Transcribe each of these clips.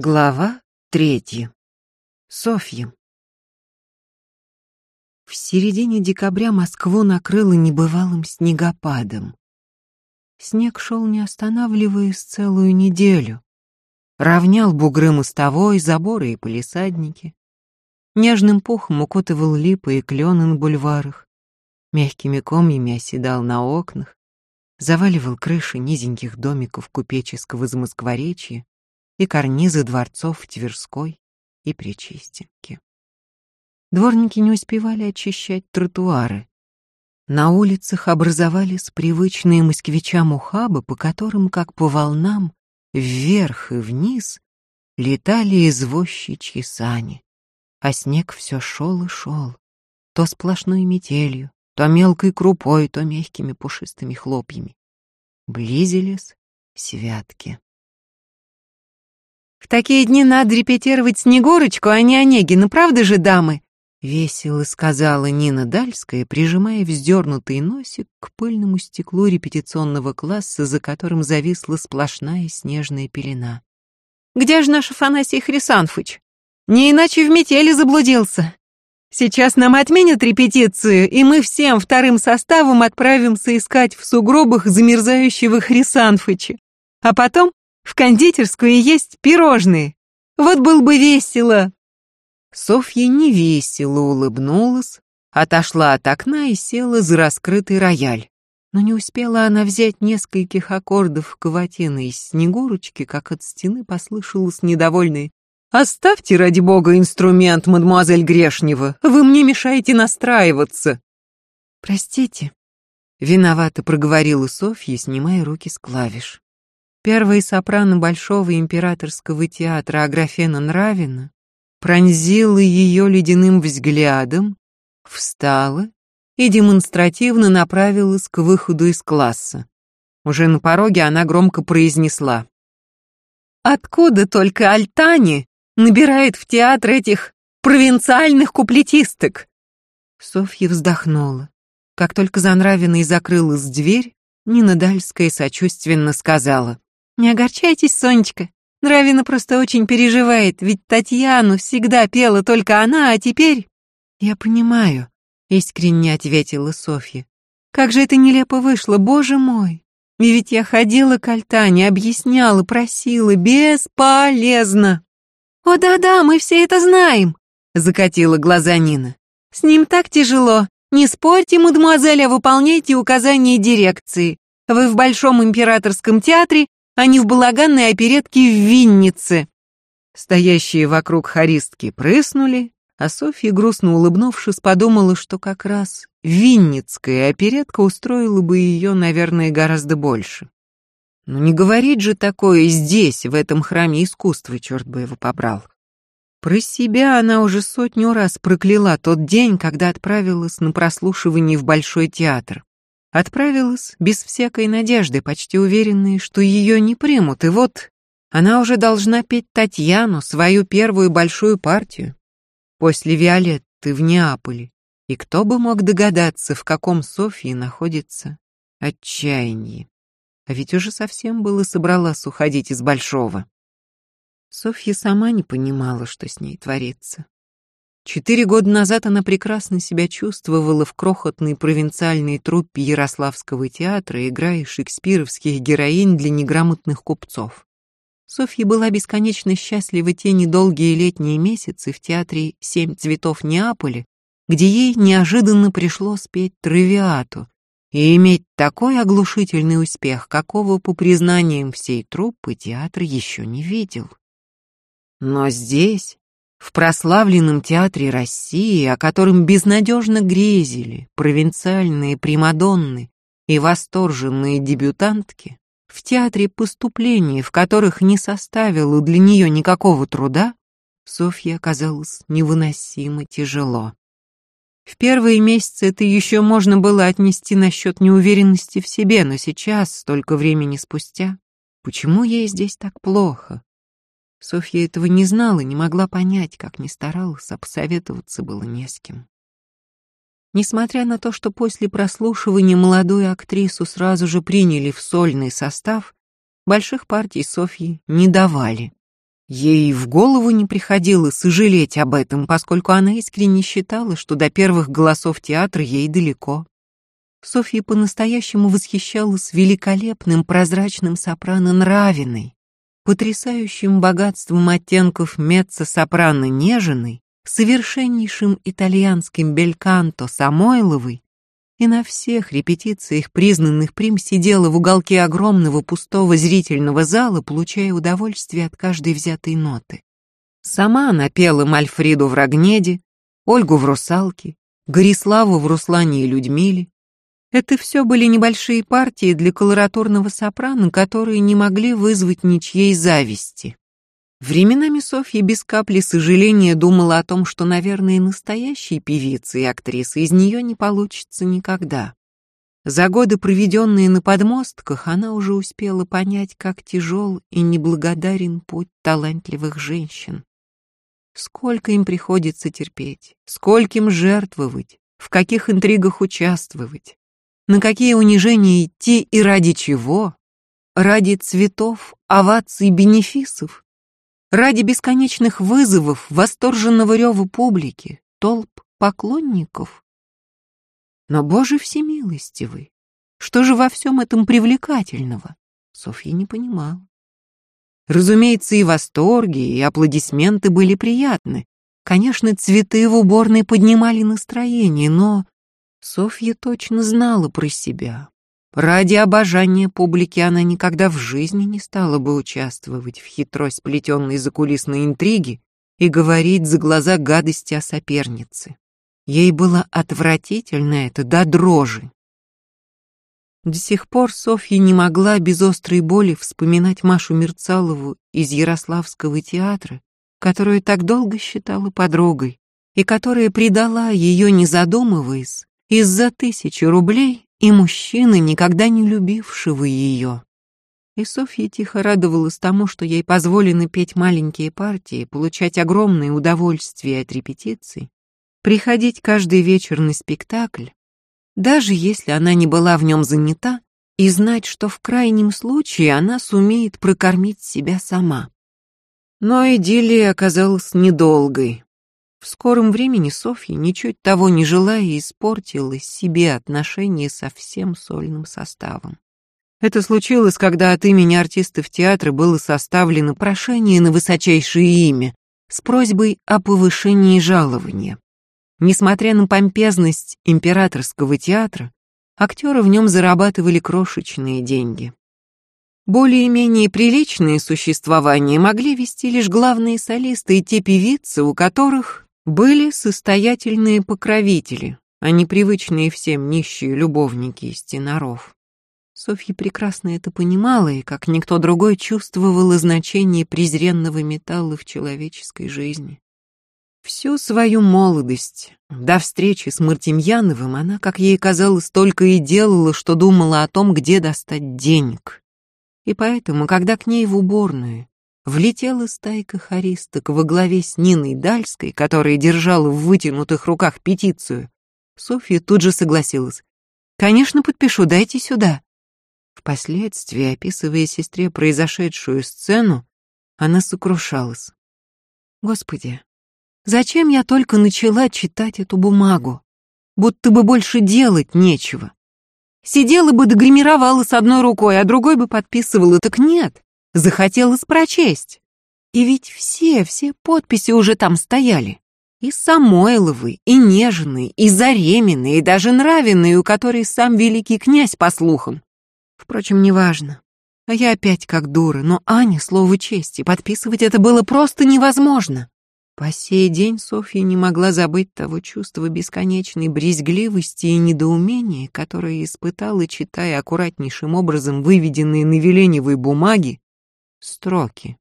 Глава третья. Софья. В середине декабря Москву накрыло небывалым снегопадом. Снег шел не останавливаясь целую неделю. Равнял бугры мостовой, заборы и полисадники. Нежным пухом укутывал липы и клены на бульварах. Мягкими комьями оседал на окнах. Заваливал крыши низеньких домиков купеческого замоскворечья и карнизы дворцов в Тверской и Причистенке. Дворники не успевали очищать тротуары. На улицах образовались привычные москвичам ухабы, по которым, как по волнам, вверх и вниз летали извозчичьи сани. А снег все шел и шел, то сплошной метелью, то мелкой крупой, то мягкими пушистыми хлопьями. Близились святки. В такие дни надо репетировать Снегурочку, а не Онегина, правда же, дамы?» Весело сказала Нина Дальская, прижимая вздернутый носик к пыльному стеклу репетиционного класса, за которым зависла сплошная снежная пелена. «Где же наш Афанасий Хрисанфыч? Не иначе в метели заблудился. Сейчас нам отменят репетицию, и мы всем вторым составом отправимся искать в сугробах замерзающего Хрисанфыча. А потом в кондитерскую есть пирожные. Вот был бы весело. Софья невесело улыбнулась, отошла от окна и села за раскрытый рояль. Но не успела она взять нескольких аккордов каватины из Снегурочки, как от стены послышалось недовольное «Оставьте, ради бога, инструмент, мадемуазель Грешнева, вы мне мешаете настраиваться». «Простите», — виновато проговорила Софья, снимая руки с клавиш. Первая сопрано Большого императорского театра Аграфена Нравина пронзила ее ледяным взглядом, встала и демонстративно направилась к выходу из класса. Уже на пороге она громко произнесла. «Откуда только Альтани набирает в театр этих провинциальных куплетисток?» Софья вздохнула. Как только за Нравиной закрылась дверь, Нина Дальская сочувственно сказала. Не огорчайтесь, Сонечка. Нравина просто очень переживает, ведь Татьяну всегда пела только она, а теперь... Я понимаю, искренне ответила Софья. Как же это нелепо вышло, боже мой. И ведь я ходила к Альтане, объясняла, просила, бесполезно. О да-да, мы все это знаем, закатила глаза Нина. С ним так тяжело. Не спорьте, мадемуазель, а выполняйте указания дирекции. Вы в Большом императорском театре а не в балаганной оперетке в Виннице. Стоящие вокруг хористки прыснули, а Софья, грустно улыбнувшись, подумала, что как раз винницкая оперетка устроила бы ее, наверное, гораздо больше. Но не говорить же такое здесь, в этом храме искусства, черт бы его побрал. Про себя она уже сотню раз прокляла тот день, когда отправилась на прослушивание в Большой театр. Отправилась без всякой надежды, почти уверенной, что ее не примут, и вот она уже должна петь Татьяну, свою первую большую партию. После Виолетты в Неаполе. И кто бы мог догадаться, в каком Софии находится отчаяние. А ведь уже совсем было собралась уходить из Большого. Софья сама не понимала, что с ней творится. Четыре года назад она прекрасно себя чувствовала в крохотной провинциальной труппе Ярославского театра, играя шекспировских героинь для неграмотных купцов. Софья была бесконечно счастлива те недолгие летние месяцы в театре «Семь цветов Неаполя», где ей неожиданно пришлось спеть «Травиату» и иметь такой оглушительный успех, какого, по признаниям всей труппы, театр еще не видел. Но здесь, в прославленном театре России, о котором безнадежно грезили провинциальные примадонны и восторженные дебютантки, в театре поступлений, в которых не составило для нее никакого труда, Софье оказалось невыносимо тяжело. В первые месяцы это еще можно было отнести насчет неуверенности в себе, но сейчас, столько времени спустя, почему ей здесь так плохо? Софья этого не знала, не могла понять, как ни старалась, а посоветоваться было не с кем. Несмотря на то, что после прослушивания молодую актрису сразу же приняли в сольный состав, больших партий Софьи не давали. Ей в голову не приходило сожалеть об этом, поскольку она искренне считала, что до первых голосов театра ей далеко. Софья по-настоящему восхищалась великолепным прозрачным сопрано Нравиной, потрясающим богатством оттенков меццо-сопрано Нежиной, совершеннейшим итальянским бельканто Самойловой и на всех репетициях признанных прим сидела в уголке огромного пустого зрительного зала, получая удовольствие от каждой взятой ноты. Сама она пела Мальфриду в Рогнеде, Ольгу в «Русалке», Гориславу в «Руслане и Людмиле». Это все были небольшие партии для колоратурного сопрано, которые не могли вызвать ничьей зависти. Временами Софья без капли сожаления думала о том, что, наверное, настоящей певицы и актрисы из нее не получится никогда. За годы, проведенные на подмостках, она уже успела понять, как тяжел и неблагодарен путь талантливых женщин. Сколько им приходится терпеть, скольким жертвовать, в каких интригах участвовать, на какие унижения идти и ради чего? Ради цветов, оваций, бенефисов? Ради бесконечных вызовов, восторженного рева публики, толп поклонников. Но, Боже всемилостивый, что же во всем этом привлекательного? Софья не понимала. Разумеется, и восторги, и аплодисменты были приятны. Конечно, цветы в уборной поднимали настроение, но Софья точно знала про себя. Ради обожания публики она никогда в жизни не стала бы участвовать в хитро сплетенной закулисной интриге и говорить за глаза гадости о сопернице. Ей было отвратительно это до дрожи. До сих пор Софья не могла без острой боли вспоминать Машу Мерцалову из Ярославского театра, которую так долго считала подругой, и которая предала ее, не задумываясь, из-за тысячи рублей и мужчины, никогда не любившего ее. И Софья тихо радовалась тому, что ей позволено петь маленькие партии, получать огромное удовольствие от репетиций, приходить каждый вечер на спектакль, даже если она не была в нем занята, и знать, что в крайнем случае она сумеет прокормить себя сама. Но идиллия оказалась недолгой. В скором времени Софья, ничуть того не желая, испортила себе отношения со всем сольным составом. Это случилось, когда от имени артистов театра было составлено прошение на высочайшее имя с просьбой о повышении жалования. Несмотря на помпезность императорского театра, актеры в нем зарабатывали крошечные деньги. Более-менее приличное существование могли вести лишь главные солисты и те певицы, у которых были состоятельные покровители, а не привычные всем нищие любовники из теноров. Софья прекрасно это понимала и, как никто другой, чувствовала значение презренного металла в человеческой жизни. Всю свою молодость, до встречи с Мартемьяновым, она, как ей казалось, только и делала, что думала о том, где достать денег. И поэтому, когда к ней в уборную влетела стайка хористок во главе с Ниной Дальской, которая держала в вытянутых руках петицию. Софья тут же согласилась. «Конечно, подпишу, дайте сюда». Впоследствии, описывая сестре произошедшую сцену, она сокрушалась. «Господи, зачем я только начала читать эту бумагу? Будто бы больше делать нечего. Сидела бы догримировала с одной рукой, а другой бы подписывала, так нет захотелось прочесть. И ведь все, все подписи уже там стояли. И Самойловы, и Нежные, и Заремины, и даже Нравины, у которой сам великий князь, по слухам. Впрочем, неважно. А я опять как дура, но Аня, слово чести, подписывать это было просто невозможно. По сей день Софья не могла забыть того чувства бесконечной брезгливости и недоумения, которое испытала, читая аккуратнейшим образом выведенные на веленевой бумаге строки.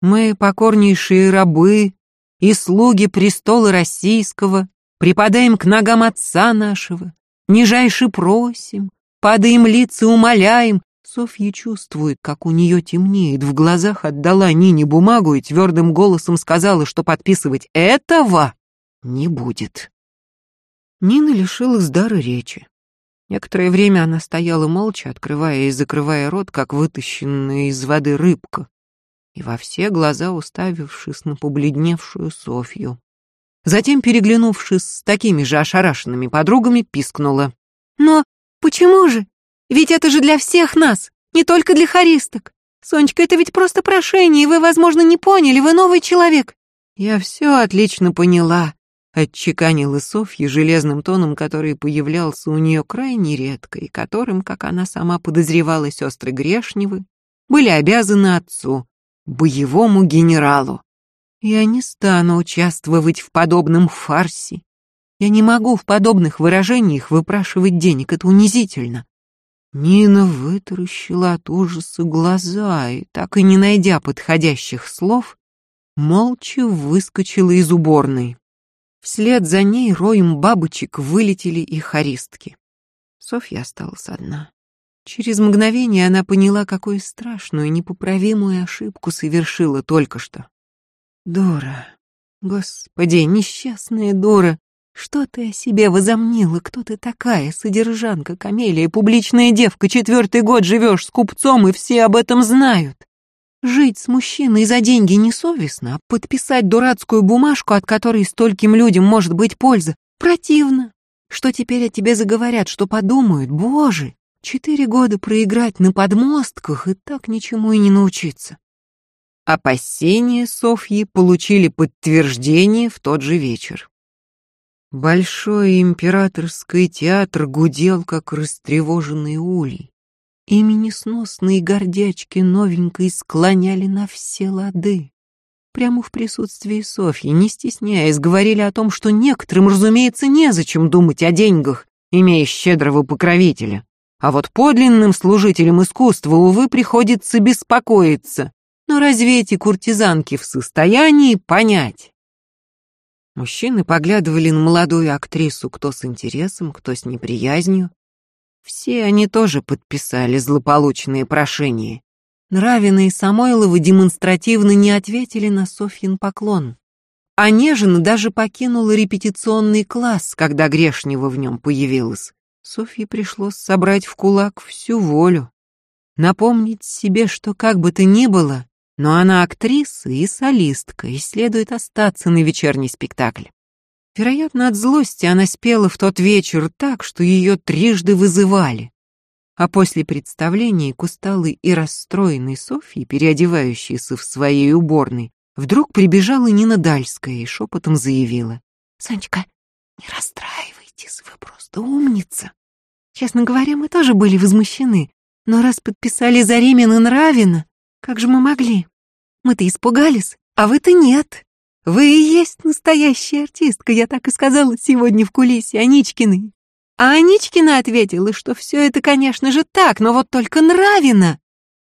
«Мы, покорнейшие рабы и слуги престола российского, припадаем к ногам Отца нашего, нижайше просим, падаем лица, умоляем». Софья чувствует, как у нее темнеет, в глазах отдала Нине бумагу и твердым голосом сказала, что подписывать этого не будет. Нина лишилась дара речи. Некоторое время она стояла молча, открывая и закрывая рот, как вытащенная из воды рыбка. и во все глаза уставившись на побледневшую Софью. Затем, переглянувшись с такими же ошарашенными подругами, пискнула. «Но почему же? Ведь это же для всех нас, не только для хористок. Сонечка, это ведь просто прошение, и вы, возможно, не поняли, вы новый человек». «Я все отлично поняла», — отчеканила Софья железным тоном, который появлялся у нее крайне редко, и которым, как она сама подозревала, сестры Грешневы, были обязаны отцу, боевому генералу. Я не стану участвовать в подобном фарсе. Я не могу в подобных выражениях выпрашивать денег, это унизительно. Нина вытаращила от ужаса глаза и, так и не найдя подходящих слов, молча выскочила из уборной. Вслед за ней роем бабочек вылетели и хористки. Софья осталась одна. Через мгновение она поняла, какую страшную, непоправимую ошибку совершила только что. Дора, господи, несчастная Дора, что ты о себе возомнила? Кто ты такая? Содержанка, камелия, публичная девка, четвертый год живешь с купцом, и все об этом знают. Жить с мужчиной за деньги несовестно, а подписать дурацкую бумажку, от которой стольким людям может быть польза, противно. Что теперь о тебе заговорят, что подумают? Боже, Четыре года проиграть на подмостках и так ничему и не научиться. Опасения Софьи получили подтверждение в тот же вечер. Большой императорский театр гудел, как растревоженный улей. Имени сносные гордячки новенькой склоняли на все лады. Прямо в присутствии Софьи, не стесняясь, говорили о том, что некоторым, разумеется, незачем думать о деньгах, имея щедрого покровителя. А вот подлинным служителям искусства, увы, приходится беспокоиться. Но разве эти куртизанки в состоянии понять? Мужчины поглядывали на молодую актрису кто с интересом, кто с неприязнью. Все они тоже подписали злополучные прошения. Нравина и Самойлова демонстративно не ответили на Софьин поклон. А Нежина даже покинула репетиционный класс, когда Грешнева в нем появилась. Софье пришлось собрать в кулак всю волю, напомнить себе, что как бы то ни было, но она актриса и солистка, и следует остаться на вечерний спектакль. Вероятно, от злости она спела в тот вечер так, что ее трижды вызывали. А после представления к усталой и расстроенной Софье, переодевающейся в своей уборной, вдруг прибежала Нина Дальская и шепотом заявила. «Санечка, не расстраивайтесь, вы просто умница. Честно говоря, мы тоже были возмущены. Но раз подписали Заремин и Нравина, как же мы могли? Мы-то испугались, а вы-то нет. Вы и есть настоящая артистка, я так и сказала сегодня в кулисе Аничкиной. А Аничкина ответила, что все это, конечно же, так, но вот только Нравина.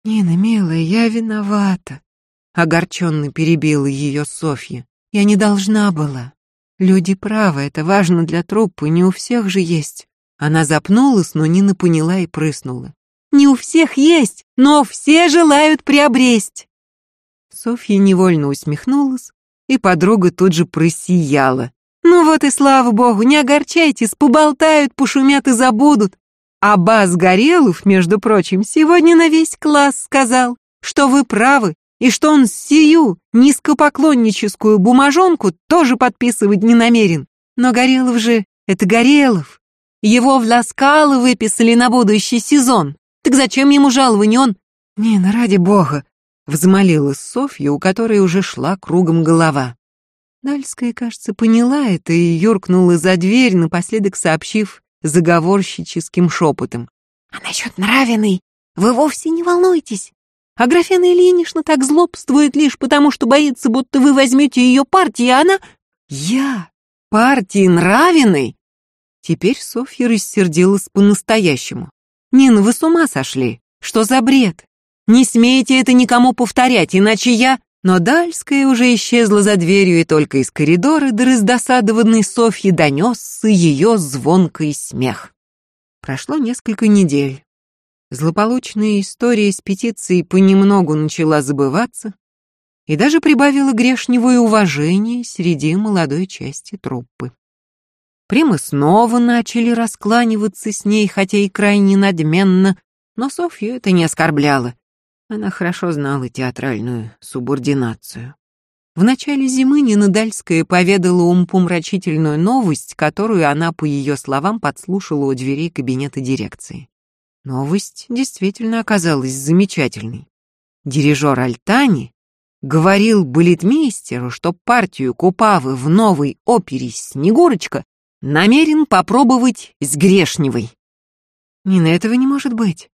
Нина, милая, я виновата. Огорченно перебила ее Софья. Я не должна была. Люди правы, это важно для труппы, не у всех же есть. Она запнулась, но Нина поняла и прыснула. «Не у всех есть, но все желают приобресть!» Софья невольно усмехнулась, и подруга тут же просияла. «Ну вот и слава богу, не огорчайтесь, поболтают, пошумят и забудут. А Бас Горелов, между прочим, сегодня на весь класс сказал, что вы правы, и что он сию низкопоклонническую бумажонку тоже подписывать не намерен. Но Горелов же — это Горелов, его в Ласкало выписали на будущий сезон. Так зачем ему жалование он...» «Нина, ради бога!» — взмолилась Софья, у которой уже шла кругом голова. Дальская, кажется, поняла это и юркнула за дверь, напоследок сообщив заговорщическим шепотом. «А насчет нравиной вы вовсе не волнуйтесь. А Графена Ильинична так злобствует лишь потому, что боится, будто вы возьмете ее партии, а она... Я? Партии Нравиной? Теперь Софья рассердилась по-настоящему. «Нина, вы с ума сошли? Что за бред? Не смейте это никому повторять, иначе я...» Но Дальская уже исчезла за дверью, и только из коридора до раздосадованной Софьи донесся ее звонкий смех. Прошло несколько недель. Злополучная история с петицией понемногу начала забываться и даже прибавила грешневое уважение среди молодой части труппы. Примы снова начали раскланиваться с ней, хотя и крайне надменно, но Софью это не оскорбляло. Она хорошо знала театральную субординацию. В начале зимы Нина Дальская поведала умпомрачительную новость, которую она, по ее словам, подслушала у дверей кабинета дирекции. Новость действительно оказалась замечательной. Дирижер Альтани говорил балетмейстеру, что партию Купавы в новой опере «Снегурочка» намерен попробовать с Грешневой. «Нина, этого не может быть», —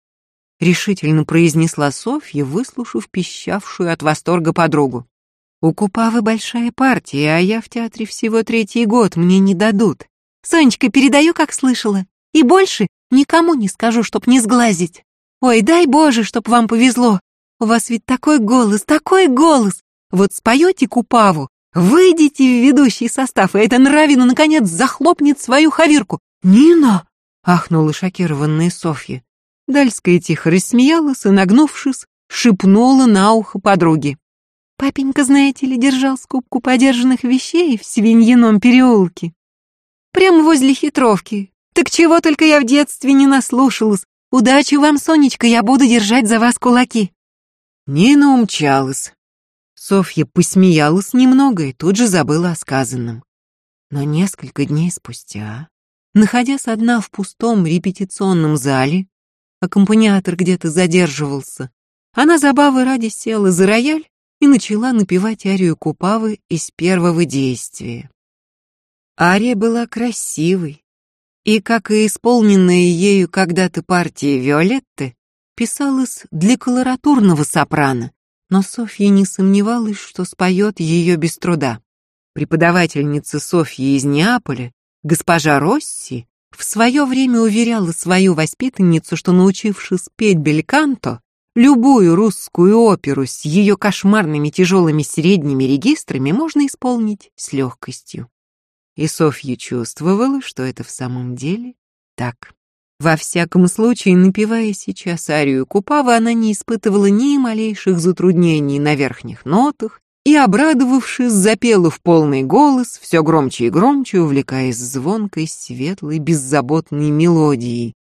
решительно произнесла Софья, выслушав пищавшую от восторга подругу. «У Купавы большая партия, а я в театре всего третий год, мне не дадут. Сонечка, передаю, как слышала. И больше никому не скажу, чтоб не сглазить. Ой, дай Боже, чтоб вам повезло. У вас ведь такой голос, такой голос. Вот споете Купаву, выйдите в ведущий состав, и эта нравина, наконец, захлопнет свою хавирку. «Нина!» — ахнула шокированная Софья. Дальская тихо рассмеялась и, нагнувшись, шепнула на ухо подруги. «Папенька, знаете ли, держал скупку подержанных вещей в свиньином переулке. Прямо возле хитровки. Так чего только я в детстве не наслушалась. Удачи вам, Сонечка, я буду держать за вас кулаки». Нина умчалась. Софья посмеялась немного и тут же забыла о сказанном. Но несколько дней спустя, находясь одна в пустом репетиционном зале, аккомпаниатор где-то задерживался, она забавы ради села за рояль и начала напевать арию Купавы из первого действия. Ария была красивой, и, как и исполненная ею когда-то партия Виолетты, писалась для колоратурного сопрано, но Софья не сомневалась, что споет ее без труда. Преподавательница Софьи из Неаполя, госпожа Росси, в свое время уверяла свою воспитанницу, что, научившись петь бельканто, любую русскую оперу с ее кошмарными тяжелыми средними регистрами можно исполнить с легкостью. И Софья чувствовала, что это в самом деле так. Во всяком случае, напевая сейчас арию Купавы, она не испытывала ни малейших затруднений на верхних нотах и, обрадовавшись, запела в полный голос, все громче и громче, увлекаясь звонкой, светлой, беззаботной мелодией.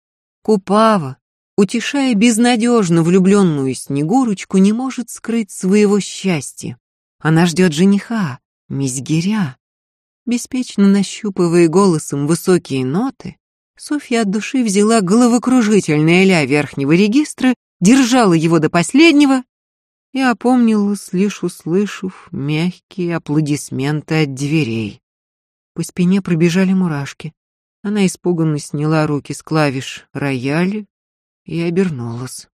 Купава, утешая безнадежно влюбленную Снегурочку, не может скрыть своего счастья. Она ждет жениха, мизгиря. Беспечно нащупывая голосом высокие ноты, Софья от души взяла головокружительное ля верхнего регистра, держала его до последнего и опомнилась, лишь услышав мягкие аплодисменты от дверей. По спине пробежали мурашки. Она испуганно сняла руки с клавиш рояля и обернулась.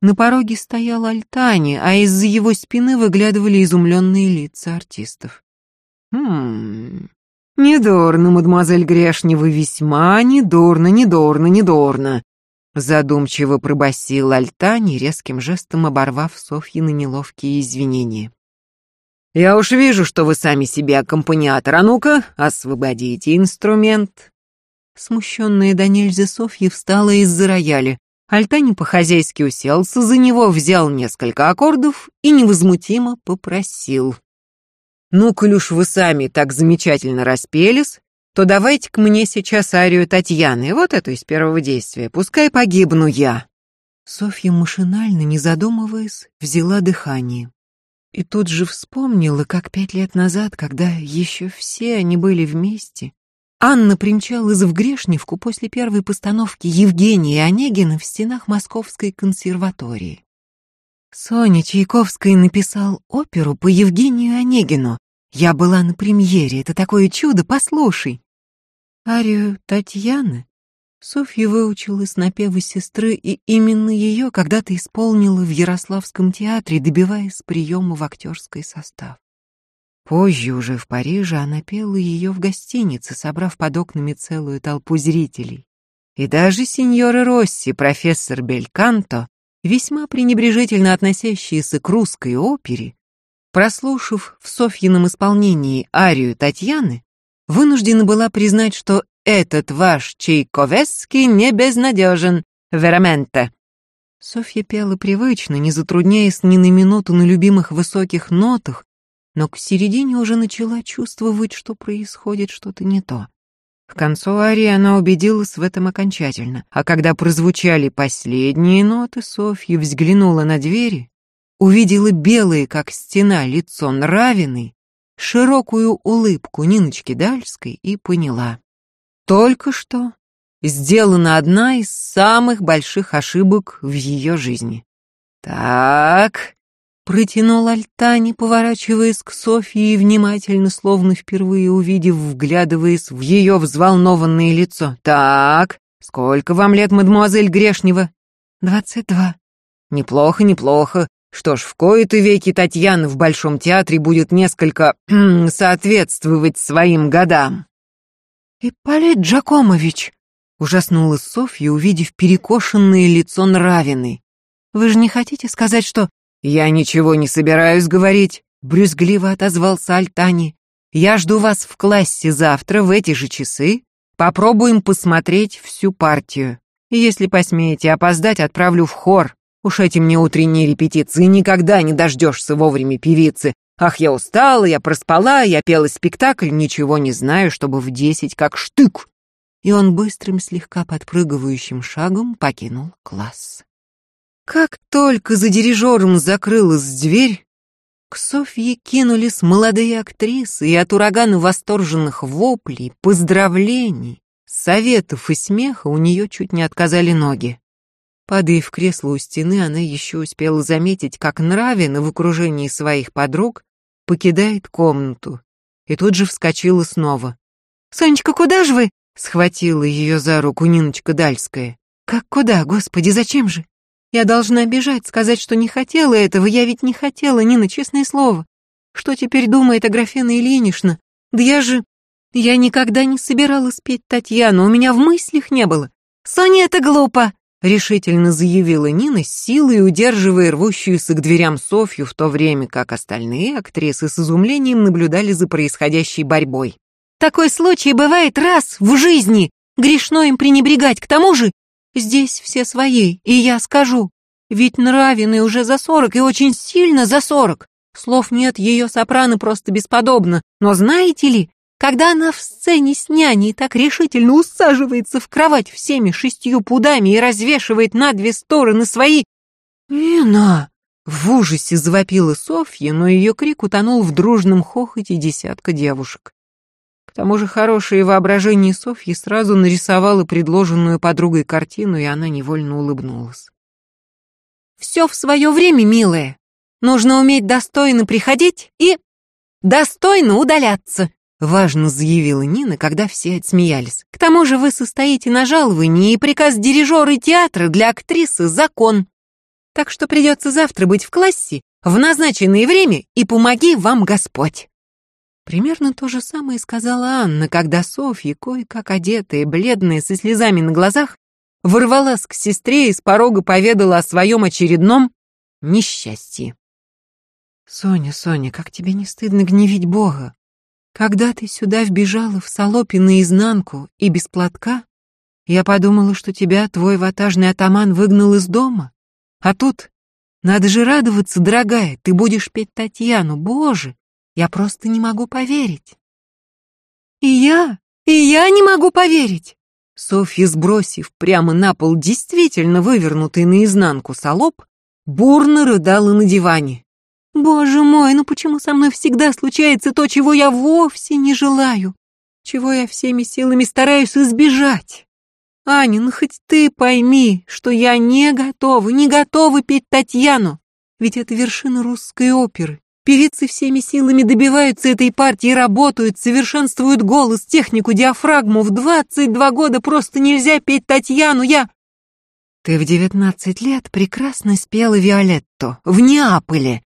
На пороге стоял Альтани, а из-за его спины выглядывали изумленные лица артистов. «Хм, «Недурно, мадемуазель Грешнева, весьма недурно, недурно, недурно», задумчиво пробасил Альтани, резким жестом оборвав Софьины неловкие извинения. «Я уж вижу, что вы сами себе аккомпаниатор. А ну-ка, освободите инструмент». Смущенная до нельзя Софья встала из-за рояля. Альтани по-хозяйски уселся за него, взял несколько аккордов и невозмутимо попросил. Ну, коль вы сами так замечательно распелись, то давайте к мне сейчас арию Татьяны, вот эту из первого действия, пускай погибну я». Софья машинально, не задумываясь, взяла дыхание. И тут же вспомнила, как пять лет назад, когда еще все они были вместе, Анна примчалась в Грешневку после первой постановки Евгения Онегина в стенах Московской консерватории. Соня Чайковская написал оперу по Евгению Онегину. Я была на премьере, это такое чудо, послушай. Арию Татьяны Софья выучилась на певы сестры, и именно ее когда-то исполнила в Ярославском театре, добиваясь приема в актерский состав. Позже, уже в Париже, она пела ее в гостинице, собрав под окнами целую толпу зрителей. И даже сеньора Росси, профессор Бельканто, весьма пренебрежительно относящиеся к русской опере, прослушав в Софьином исполнении арию Татьяны, вынуждена была признать, что этот ваш Чайковский не безнадежен, вераменте. Софья пела привычно, не затрудняясь ни на минуту на любимых высоких нотах, но к середине уже начала чувствовать, что происходит что-то не то. К концу арии она убедилась в этом окончательно, а когда прозвучали последние ноты, Софья взглянула на двери, увидела белое, как стена, лицо Нравиной, широкую улыбку Ниночки Дальской и поняла. Только что сделана одна из самых больших ошибок в ее жизни. «Так», — протянул Альтани, поворачиваясь к Софье и внимательно, словно впервые увидев, вглядываясь в ее взволнованное лицо. «Так, сколько вам лет, мадемуазель Грешнева?» «Двадцать два». «Неплохо, неплохо. Что ж, в кои-то веки Татьяна в Большом театре будет несколько соответствовать своим годам». «Ипполит Джакомович!» — ужаснулась Софья, увидев перекошенное лицо Нравины. Вы же не хотите сказать, что...» «Я ничего не собираюсь говорить», — брюзгливо отозвался Альтани. «Я жду вас в классе завтра в эти же часы. Попробуем посмотреть всю партию. Если посмеете опоздать, отправлю в хор. Уж эти мне утренние репетиции никогда не дождешься вовремя певицы. Ах, я устала, я проспала, я пела спектакль, ничего не знаю, чтобы в десять как штык». И он быстрым, слегка подпрыгивающим шагом покинул класс. Как только за дирижером закрылась дверь, к Софье кинулись молодые актрисы, и от урагана восторженных воплей, поздравлений, советов и смеха у нее чуть не отказали ноги. Падая в кресло у стены, она еще успела заметить, как Нравина в окружении своих подруг покидает комнату, и тут же вскочила снова. «Сонечка, куда же вы?» — схватила ее за руку Ниночка Дальская. «Как куда, господи, зачем же? Я должна бежать, сказать, что не хотела этого. Я ведь не хотела, Нина, честное слово. Что теперь думает Аграфена Ильинична? Да я же... Я никогда не собиралась петь Татьяну, у меня в мыслях не было. Соня, это глупо!» Решительно заявила Нина, силой удерживая рвущуюся к дверям Софью в то время, как остальные актрисы с изумлением наблюдали за происходящей борьбой. «Такой случай бывает раз в жизни! Грешно им пренебрегать, к тому же Здесь все свои, и я скажу. Ведь Нравины уже за сорок, и очень сильно за сорок. Слов нет, ее сопрано просто бесподобно. Но знаете ли, когда она в сцене с няней так решительно усаживается в кровать всеми шестью пудами и развешивает на две стороны свои... «Вина!» — в ужасе завопила Софья, но ее крик утонул в дружном хохоте десятка девушек. К тому же хорошее воображение Софьи сразу нарисовало предложенную подругой картину, и она невольно улыбнулась. «Все в свое время, милая. Нужно уметь достойно приходить и достойно удаляться», важно заявила Нина, когда все отсмеялись. «К тому же вы состоите на жаловании, и приказ дирижера театра для актрисы — закон. Так что придется завтра быть в классе в назначенное время, и помоги вам Господь». Примерно то же самое сказала Анна, когда Софья, кое-как одетая, бледная, со слезами на глазах, ворвалась к сестре и с порога поведала о своем очередном несчастье. «Соня, Соня, как тебе не стыдно гневить Бога? Когда ты сюда вбежала в салопе наизнанку и без платка, я подумала, что тебя твой ватажный атаман выгнал из дома. А тут, надо же радоваться, дорогая, ты будешь петь Татьяну, Боже, я просто не могу поверить. И я, и я не могу поверить. Софья, сбросив прямо на пол действительно вывернутый наизнанку солоб, бурно рыдала на диване. Боже мой, ну почему со мной всегда случается то, чего я вовсе не желаю? Чего я всеми силами стараюсь избежать? Аня, ну хоть ты пойми, что я не готова, не готова петь Татьяну. Ведь это вершина русской оперы. Певицы всеми силами добиваются этой партии, работают, совершенствуют голос, технику, диафрагму. В двадцать два года просто нельзя петь Татьяну, я... Ты в девятнадцать лет прекрасно спела Виолетту в Неаполе.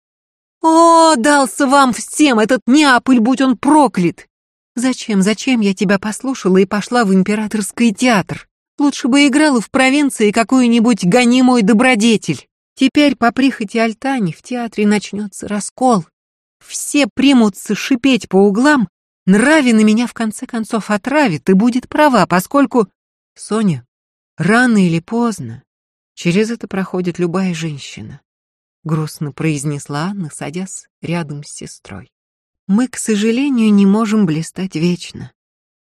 О, дался вам всем этот Неаполь, будь он проклят! Зачем, зачем я тебя послушала и пошла в императорский театр? Лучше бы играла в провинции какую-нибудь «Гони добродетель». Теперь по прихоти Альтани в театре начнется раскол. Все примутся шипеть по углам, нрави на меня в конце концов отравит и будет права, поскольку... Соня, рано или поздно через это проходит любая женщина, грустно произнесла Анна, садясь рядом с сестрой. Мы, к сожалению, не можем блистать вечно.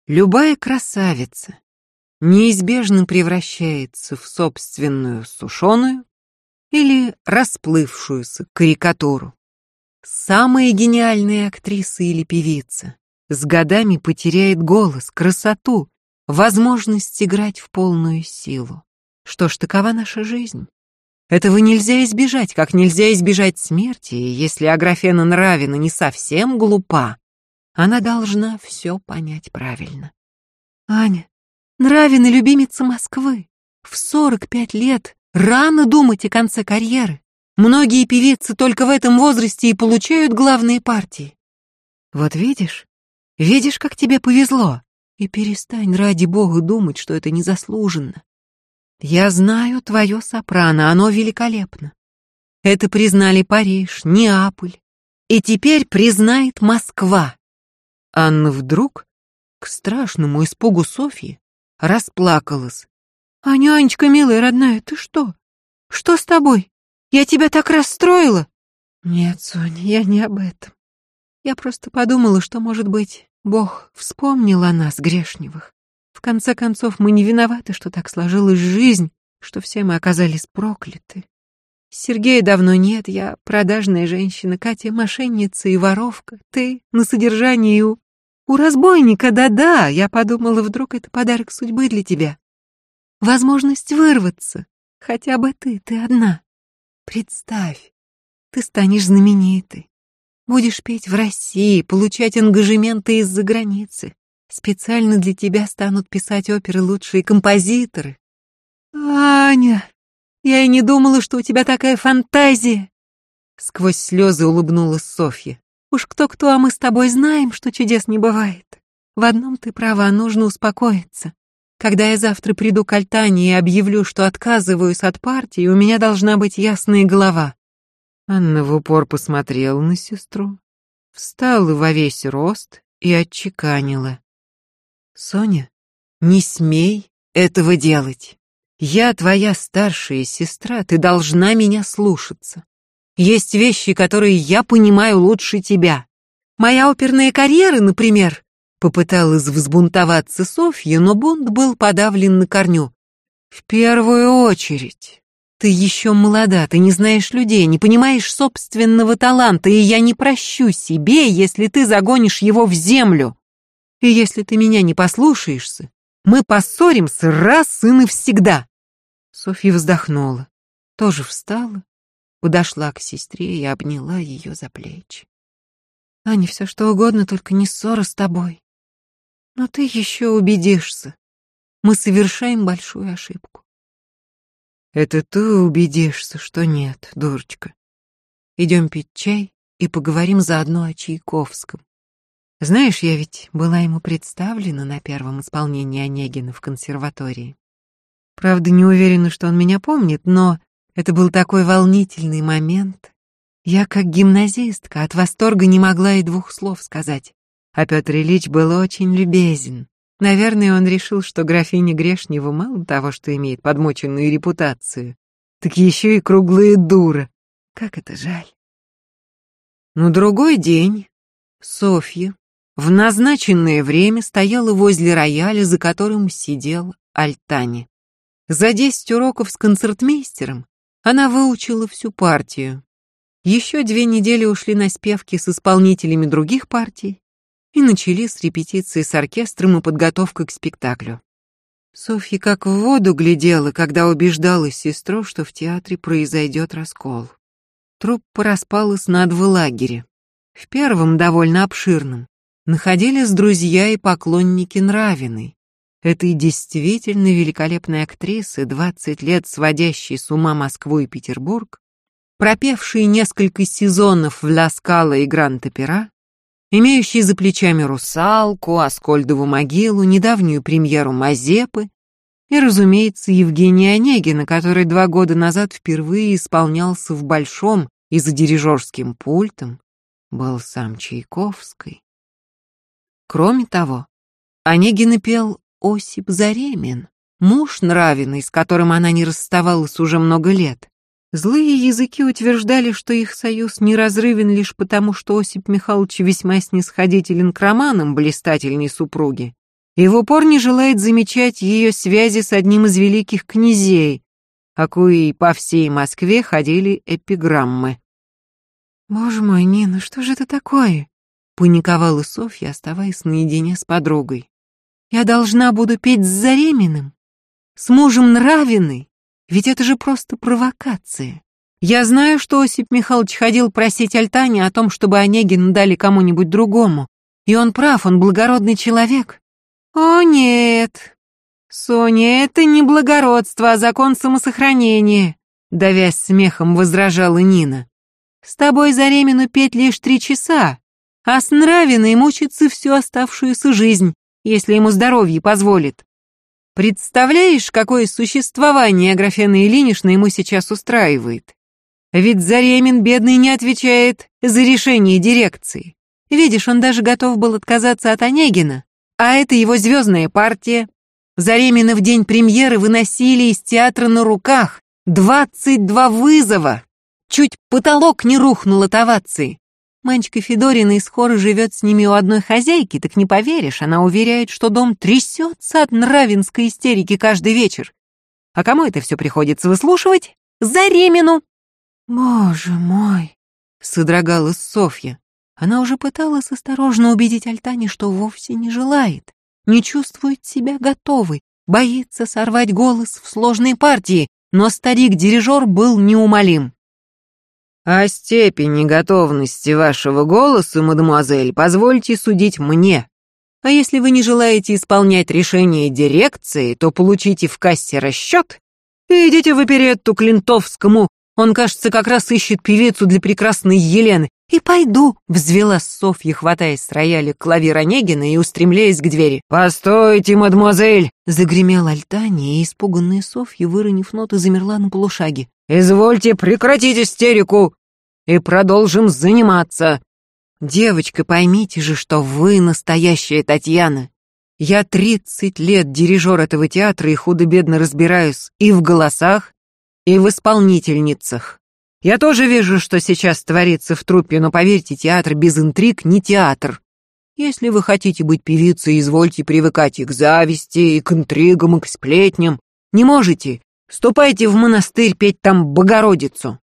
Любая красавица неизбежно превращается в собственную сушеную или расплывшуюся карикатуру. Самая гениальная актриса или певица с годами потеряет голос, красоту, возможность играть в полную силу. Что ж, такова наша жизнь. Этого нельзя избежать, как нельзя избежать смерти, и если Аграфена Нравина не совсем глупа, она должна все понять правильно. Аня, Нравина любимица Москвы. В 45 лет рано думать о конце карьеры. Многие певицы только в этом возрасте и получают главные партии. Вот видишь, видишь, как тебе повезло. И перестань ради бога думать, что это незаслуженно. Я знаю твое сопрано, оно великолепно. Это признали Париж, Неаполь. И теперь признает Москва. Анна вдруг, к страшному испугу Софьи, расплакалась. «А нянечка, милая родная, ты что? Что с тобой? Я тебя так расстроила?» «Нет, Соня, я не об этом. Я просто подумала, что, может быть, Бог вспомнил о нас, грешневых. В конце концов, мы не виноваты, что так сложилась жизнь, что все мы оказались прокляты. Сергея давно нет, я продажная женщина, Катя мошенница и воровка, ты на содержании у... У разбойника, да-да, я подумала, вдруг это подарок судьбы для тебя. Возможность вырваться, хотя бы ты, ты одна. Представь, ты станешь знаменитой. Будешь петь в России, получать ангажементы из-за границы. Специально для тебя станут писать оперы лучшие композиторы. Аня, я и не думала, что у тебя такая фантазия. Сквозь слезы улыбнулась Софья. Уж кто-кто, а мы с тобой знаем, что чудес не бывает. В одном ты права, нужно успокоиться. Когда я завтра приду к Альтане и объявлю, что отказываюсь от партии, у меня должна быть ясная голова. Анна в упор посмотрела на сестру, встала во весь рост и отчеканила. Соня, не смей этого делать. Я твоя старшая сестра, ты должна меня слушаться. Есть вещи, которые я понимаю лучше тебя. Моя оперная карьера, например, попыталась взбунтоваться Софья, но бунт был подавлен на корню. В первую очередь, ты еще молода, ты не знаешь людей, не понимаешь собственного таланта, и я не прощу себе, если ты загонишь его в землю. И если ты меня не послушаешься, мы поссоримся раз и навсегда. Софья вздохнула, тоже встала, подошла к сестре и обняла ее за плечи. Аня, все что угодно, только не ссора с тобой. Но ты еще убедишься. Мы совершаем большую ошибку. Это ты убедишься, что нет, дурочка. Идем пить чай и поговорим заодно о Чайковском. Знаешь, я ведь была ему представлена на первом исполнении Онегина в консерватории. Правда, не уверена, что он меня помнит, но это был такой волнительный момент. Я, как гимназистка, от восторга не могла и двух слов сказать. А Петр Ильич был очень любезен. Наверное, он решил, что графиня Грешнева мало того, что имеет подмоченную репутацию, так еще и круглая дура. Как это жаль. На другой день Софья в назначенное время стояла возле рояля, за которым сидел Альтани. За десять уроков с концертмейстером она выучила всю партию. Еще две недели ушли на спевки с исполнителями других партий и начали с репетиции с оркестром и подготовка к спектаклю. Софья как в воду глядела, когда убеждала сестру, что в театре произойдет раскол. Труппа распалась на два лагеря. В первом, довольно обширном, находились друзья и поклонники Нравиной, этой действительно великолепной актрисы, 20 лет сводящей с ума Москву и Петербург, пропевшей несколько сезонов в «Ла Скала» и «Гранд-Опера», имеющей за плечами «Русалку», «Аскольдову могилу», недавнюю премьеру «Мазепы» и, разумеется, Евгения Онегина, который два года назад впервые исполнялся в Большом и за дирижерским пультом, был сам Чайковский. Кроме того, Онегин пел Осип Заремин, муж нравенный, с которым она не расставалась уже много лет. Злые языки утверждали, что их союз неразрывен лишь потому, что Осип Михайлович весьма снисходителен к романам блистательной супруги, и в упор не желает замечать ее связи с одним из великих князей, о коей по всей Москве ходили эпиграммы. «Боже мой, Нина, что же это такое?» — паниковала Софья, оставаясь наедине с подругой. «Я должна буду петь с Зареминым, с мужем Нравиной, ведь это же просто провокация. Я знаю, что Осип Михайлович ходил просить Альтане о том, чтобы Онегин дали кому-нибудь другому, и он прав, он благородный человек. О нет, Соня, это не благородство, а закон самосохранения, давясь смехом, возражала Нина. С тобой Заремину петь лишь три часа, а с Нравиной мучиться всю оставшуюся жизнь, если ему здоровье позволит. Представляешь, какое существование Аграфена Ильинична ему сейчас устраивает? Ведь Заремин, бедный, не отвечает за решение дирекции. Видишь, он даже готов был отказаться от Онегина, а это его звездная партия. Заремина в день премьеры выносили из театра на руках. Двадцать два вызова! Чуть потолок не рухнул от овации. Манечка Федорина из хора живет с ними у одной хозяйки, так не поверишь, она уверяет, что дом трясется от нравинской истерики каждый вечер. А кому это все приходится выслушивать? Заремину! Боже мой! Содрогалась Софья. Она уже пыталась осторожно убедить Альтане, что вовсе не желает, не чувствует себя готовой, боится сорвать голос в сложной партии, но старик-дирижер был неумолим. О степени готовности вашего голоса, мадемуазель, позвольте судить мне. А если вы не желаете исполнять решение дирекции, то получите в кассе расчет и идите в оперетту к. Он, кажется, как раз ищет певицу для прекрасной Елены. И пойду, взвела Софья, хватаясь с рояля клавир Онегина и устремляясь к двери. «Постойте, мадемуазель!» Загремел Альтани, и испуганная Софья, выронив ноты, замерла на полушаге. «Извольте прекратить истерику и продолжим заниматься!» «Девочка, поймите же, что вы настоящая Татьяна. Я тридцать лет дирижер этого театра и худо-бедно разбираюсь и в голосах, и в исполнительницах. Я тоже вижу, что сейчас творится в труппе, но поверьте, театр без интриг не театр. Если вы хотите быть певицей, извольте привыкать и к зависти, и к интригам, и к сплетням. Не можете? Ступайте в монастырь петь там Богородицу.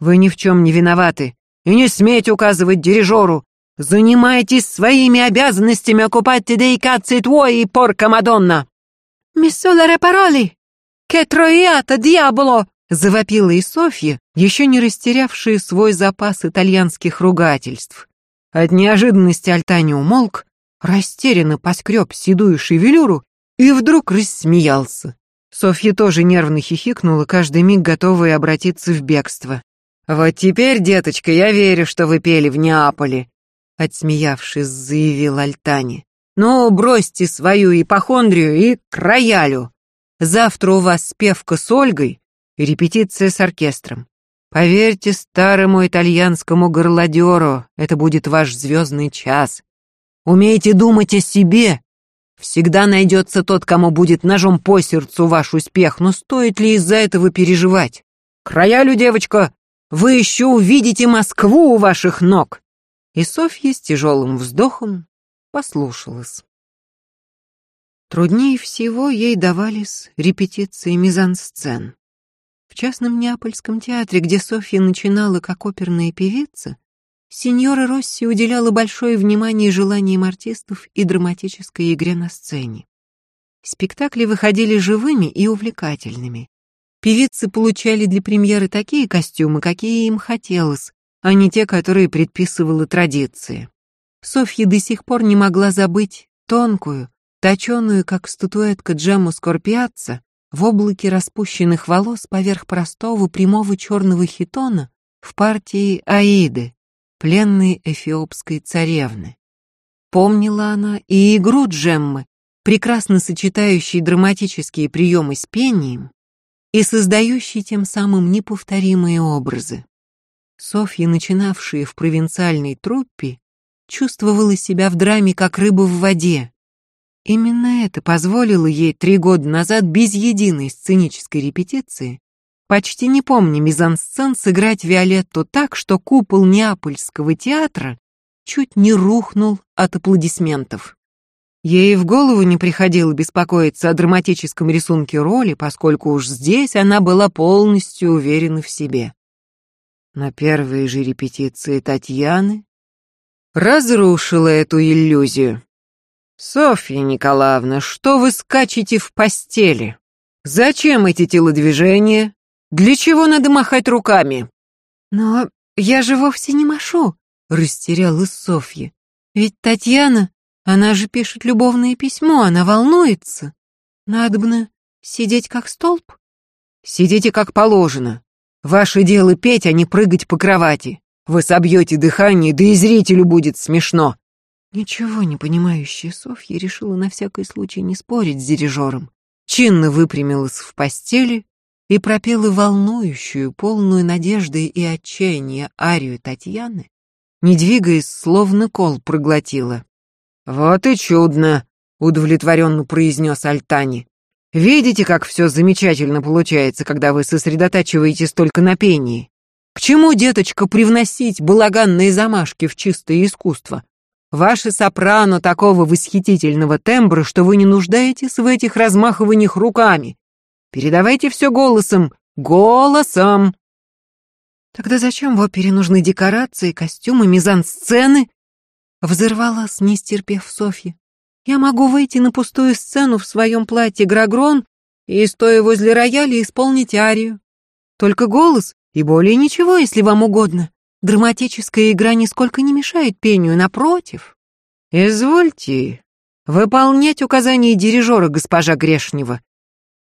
Вы ни в чем не виноваты. И не смейте указывать дирижеру. Занимайтесь своими обязанностями, оккупайте dei cazzi tuoi, порка Мадонна. «Миссоларе пароли! Che troiata, diavolo!» завопила и Софья, еще не растерявшая свой запас итальянских ругательств. От неожиданности Альтани умолк, растерянно поскреб седую шевелюру и вдруг рассмеялся. Софья тоже нервно хихикнула, каждый миг готовая обратиться в бегство. «Вот теперь, деточка, я верю, что вы пели в Неаполе», отсмеявшись, заявил Альтани. «Ну, бросьте свою ипохондрию и к роялю. Завтра у вас спевка с Ольгой, и репетиция с оркестром. Поверьте старому итальянскому горлодеру, это будет ваш звездный час. Умейте думать о себе. Всегда найдется тот, кому будет ножом по сердцу ваш успех, но стоит ли из-за этого переживать? К девочка, вы еще увидите Москву у ваших ног. И Софья с тяжелым вздохом послушалась. Труднее всего ей давались репетиции мизансцен. В частном Неапольском театре, где Софья начинала как оперная певица, сеньора Росси уделяла большое внимание желаниям артистов и драматической игре на сцене. Спектакли выходили живыми и увлекательными. Певицы получали для премьеры такие костюмы, какие им хотелось, а не те, которые предписывала традиция. Софья до сих пор не могла забыть тонкую, точеную, как статуэтка Джему Скорпиатца, в облаке распущенных волос поверх простого прямого черного хитона в партии Аиды, пленной эфиопской царевны. Помнила она и игру Джеммы, прекрасно сочетающей драматические приемы с пением и создающей тем самым неповторимые образы. Софья, начинавшая в провинциальной труппе, чувствовала себя в драме как рыба в воде, Именно это позволило ей три года назад без единой сценической репетиции, почти не помня мизансцен, сыграть Виолетту так, что купол Неапольского театра чуть не рухнул от аплодисментов. Ей в голову не приходило беспокоиться о драматическом рисунке роли, поскольку уж здесь она была полностью уверена в себе. На первой же репетиции Татьяны разрушила эту иллюзию. «Софья Николаевна, что вы скачете в постели? Зачем эти телодвижения? Для чего надо махать руками?» «Но я же вовсе не машу», — растерялась Софья. «Ведь Татьяна она же пишет любовное письмо, она волнуется. Надобно сидеть как столб. Сидите как положено. Ваше дело петь, а не прыгать по кровати. Вы собьете дыхание, да и зрителю будет смешно. Ничего не понимающая Софья решила на всякий случай не спорить с дирижером. Чинно выпрямилась в постели и пропела волнующую, полную надежды и отчаяния арию Татьяны, не двигаясь, словно кол проглотила. «Вот и чудно», — удовлетворенно произнес Альтани. «Видите, как все замечательно получается, когда вы сосредотачиваетесь только на пении? К чему, деточка, привносить балаганные замашки в чистое искусство? Ваше сопрано такого восхитительного тембра, что вы не нуждаетесь в этих размахиваниях руками. Передавайте все голосом, голосом!» «Тогда зачем в опере нужны декорации, костюмы, мизансцены?» Взорвалась, не стерпев Софья. Я могу выйти на пустую сцену в своем платье Грагрон и, стоя возле рояля, исполнить арию. Только голос и более ничего, если вам угодно. Драматическая игра нисколько не мешает пению, напротив. Извольте выполнять указания дирижера, госпожа Грешнева.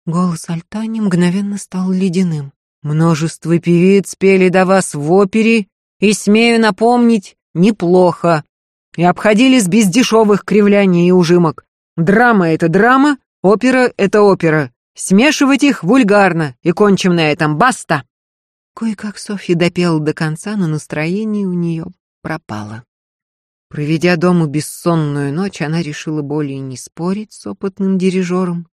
Голос Альтани мгновенно стал ледяным. Множество певиц пели до вас в опере, и, смею напомнить, неплохо и обходились без дешевых кривляний и ужимок. Драма — это драма, опера — это опера. Смешивать их вульгарно, и кончим на этом, баста!» Кое-как Софья допела до конца, но настроение у нее пропало. Проведя дома бессонную ночь, она решила более не спорить с опытным дирижером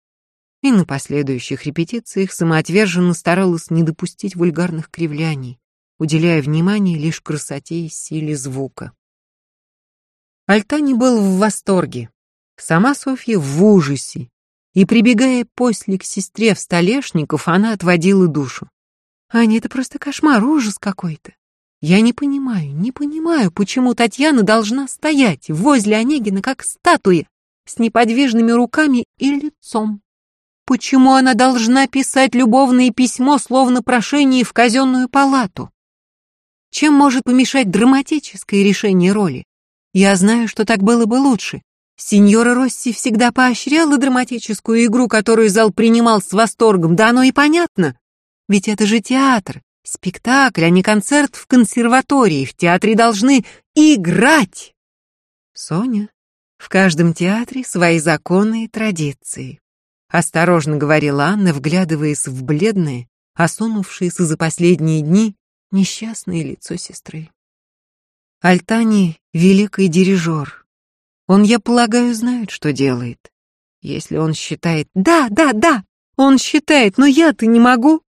и на последующих репетициях самоотверженно старалась не допустить вульгарных кривляний, уделяя внимание лишь красоте и силе звука. Альтани был в восторге, сама Софья в ужасе, и, прибегая после к сестре в столешников, она отводила душу. «Аня, это просто кошмар, ужас какой-то. Я не понимаю, не понимаю, почему Татьяна должна стоять возле Онегина как статуя, с неподвижными руками и лицом. Почему она должна писать любовное письмо, словно прошение в казенную палату? Чем может помешать драматическое решение роли? Я знаю, что так было бы лучше. Сеньора Росси всегда поощряла драматическую игру, которую зал принимал с восторгом, да оно и понятно. Ведь это же театр, спектакль, а не концерт в консерватории. В театре должны играть. Соня, в каждом театре свои законы и традиции. Осторожно говорила Анна, вглядываясь в бледное, осунувшееся за последние дни несчастное лицо сестры. Альтани — великий дирижер. Он, я полагаю, знает, что делает. Если он считает... Да, да, да, он считает, но я-то не могу.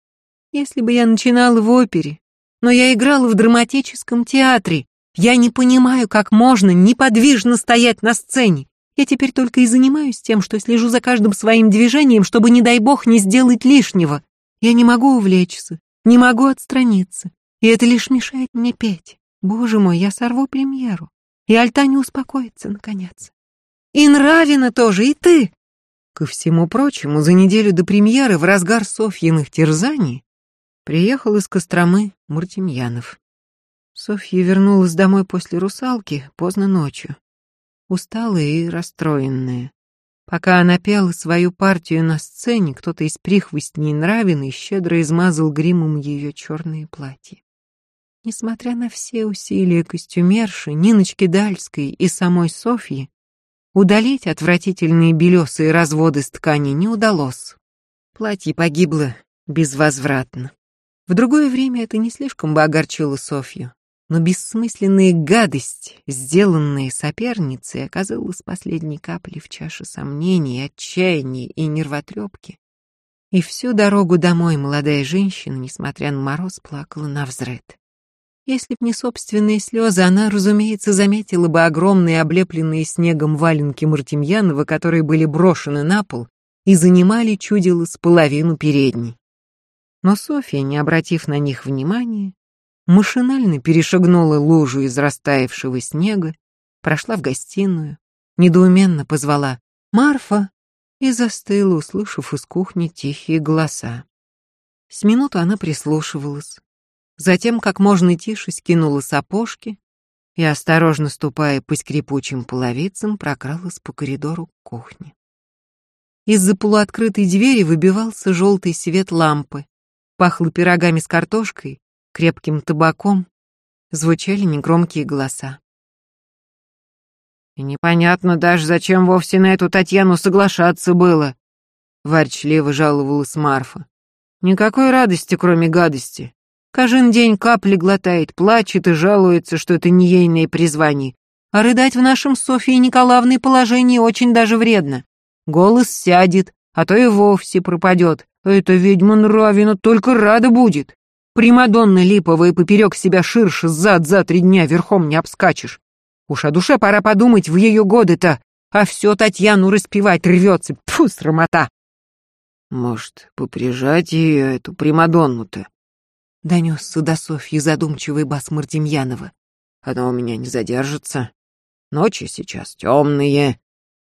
Если бы я начинала в опере, но я играла в драматическом театре, я не понимаю, как можно неподвижно стоять на сцене. Я теперь только и занимаюсь тем, что слежу за каждым своим движением, чтобы, не дай бог, не сделать лишнего. Я не могу увлечься, не могу отстраниться, и это лишь мешает мне петь. Боже мой, я сорву премьеру. И Альта не успокоится, наконец. И Нравина тоже, и ты. Ко всему прочему, за неделю до премьеры, в разгар Софьиных терзаний, приехал из Костромы Муртемьянов. Софья вернулась домой после «Русалки» поздно ночью, усталая и расстроенная. Пока она пела свою партию на сцене, кто-то из прихвостней Нравиной щедро измазал гримом ее черные платья. Несмотря на все усилия костюмерши, Ниночки Дальской и самой Софьи, удалить отвратительные белесые разводы с ткани не удалось. Платье погибло безвозвратно. В другое время это не слишком бы огорчило Софью, но бессмысленная гадость, сделанная соперницей, оказалась последней каплей в чаше сомнений, отчаяния и нервотрепки. И всю дорогу домой молодая женщина, несмотря на мороз, плакала на взрыд. Если б не собственные слезы, она, разумеется, заметила бы огромные облепленные снегом валенки Мартемьянова, которые были брошены на пол и занимали, чудилось, половину передней. Но Софья, не обратив на них внимания, машинально перешагнула лужу из растаявшего снега, прошла в гостиную, недоуменно позвала «Марфа!» и застыла, услышав из кухни тихие голоса. С минуту она прислушивалась, затем как можно тише скинула сапожки и, осторожно ступая по скрипучим половицам, прокралась по коридору к кухне. Из-за полуоткрытой двери выбивался желтый свет лампы, пахло пирогами с картошкой, крепким табаком, звучали негромкие голоса. И непонятно даже, зачем вовсе на эту Татьяну соглашаться было, ворчливо жаловалась Марфа. Никакой радости, кроме гадости. Каждый день капли глотает, плачет и жалуется, что это не ейное призвание. А рыдать в нашем Софье Николаевной положении очень даже вредно. Голос сядет, а то и вовсе пропадет. Эта ведьма нравина только рада будет. Примадонна липовая поперек себя ширше, зад за три дня верхом не обскачешь. Уж о душе пора подумать в ее годы-то, а все Татьяну распевать рвется. Тьфу, срамота! Может, поприжать ее, эту Примадонну-то? Донесся до Софьи задумчивый бас Мартемьянова. Она у меня не задержится. Ночи сейчас темные.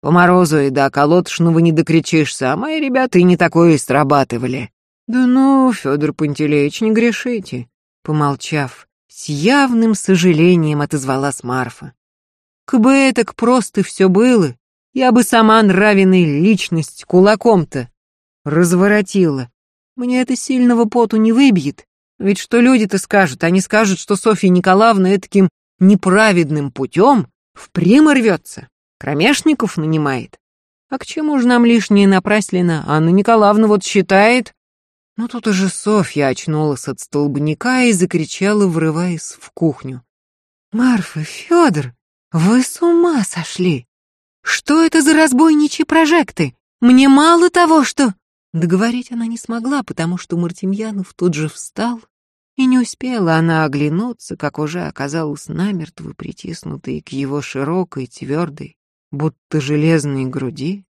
По морозу и до колодошного не докричишься, а мои ребята и не такое срабатывали. Да ну, Федор Пантелеич, не грешите. Помолчав, с явным сожалением отозвалась Марфа. Кбы так просто все было, я бы сама нравиной личность кулаком-то разворотила. Мне это сильного поту не выбьет, ведь что люди-то скажут? Они скажут, что Софья Николаевна таким неправедным путем впрямь рвется, кромешников нанимает. А к чему же нам лишнее напраслина? Анна Николаевна вот считает... Но тут уже Софья очнулась от столбняка и закричала, врываясь в кухню. «Марфа, Федор, вы с ума сошли! Что это за разбойничьи прожекты? Мне мало того, что...» Договорить она не смогла, потому что Мартемьянов тут же встал, и не успела она оглянуться, как уже оказалась намертво притиснутой к его широкой, твердой, будто железной груди,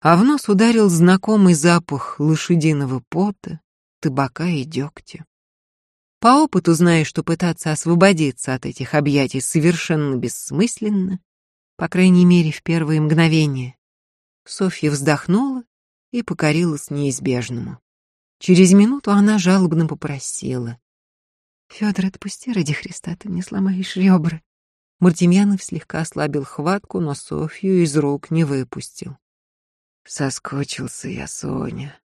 а в нос ударил знакомый запах лошадиного пота, табака и дегтя. По опыту знаешь, что пытаться освободиться от этих объятий совершенно бессмысленно, по крайней мере, в первые мгновения. Софья вздохнула и покорилась неизбежному. Через минуту она жалобно попросила. «Федор, отпусти ради Христа, ты мне сломаешь ребра». Мартемьянов слегка ослабил хватку, но Софью из рук не выпустил. «Соскочился я, Соня.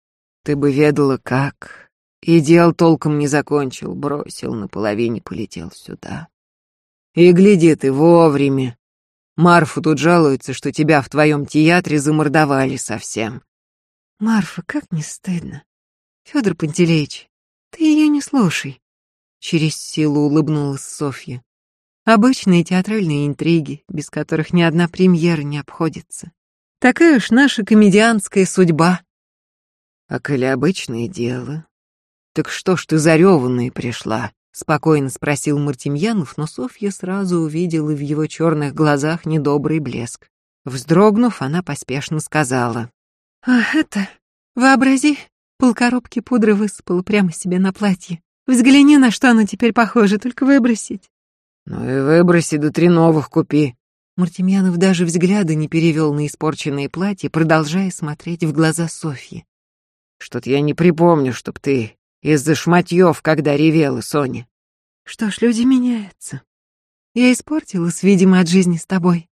Ты бы ведала, как. И дел толком не закончил, бросил, наполовине полетел сюда. И гляди ты вовремя. Марфа тут жалуется, что тебя в твоем театре замордовали совсем. Марфа, как не стыдно. Федор Пантелеич, ты ее не слушай. Через силу улыбнулась Софья. Обычные театральные интриги, без которых ни одна премьера не обходится. Такая уж наша комедианская судьба. А коли обычное дело, так что ж ты зареванная пришла? Спокойно спросил Мартемьянов, но Софья сразу увидела в его черных глазах недобрый блеск. Вздрогнув, она поспешно сказала. «А это, вообрази, полкоробки пудры высыпала прямо себе на платье. Взгляни, на что оно теперь похоже, только выбросить». «Ну и выброси, да три новых купи». Мартемьянов даже взгляда не перевел на испорченное платье, продолжая смотреть в глаза Софьи. «Что-то я не припомню, чтоб ты из-за шматьев, когда ревела, Соня». «Что ж, люди меняются. Я испортилась, видимо, от жизни с тобой.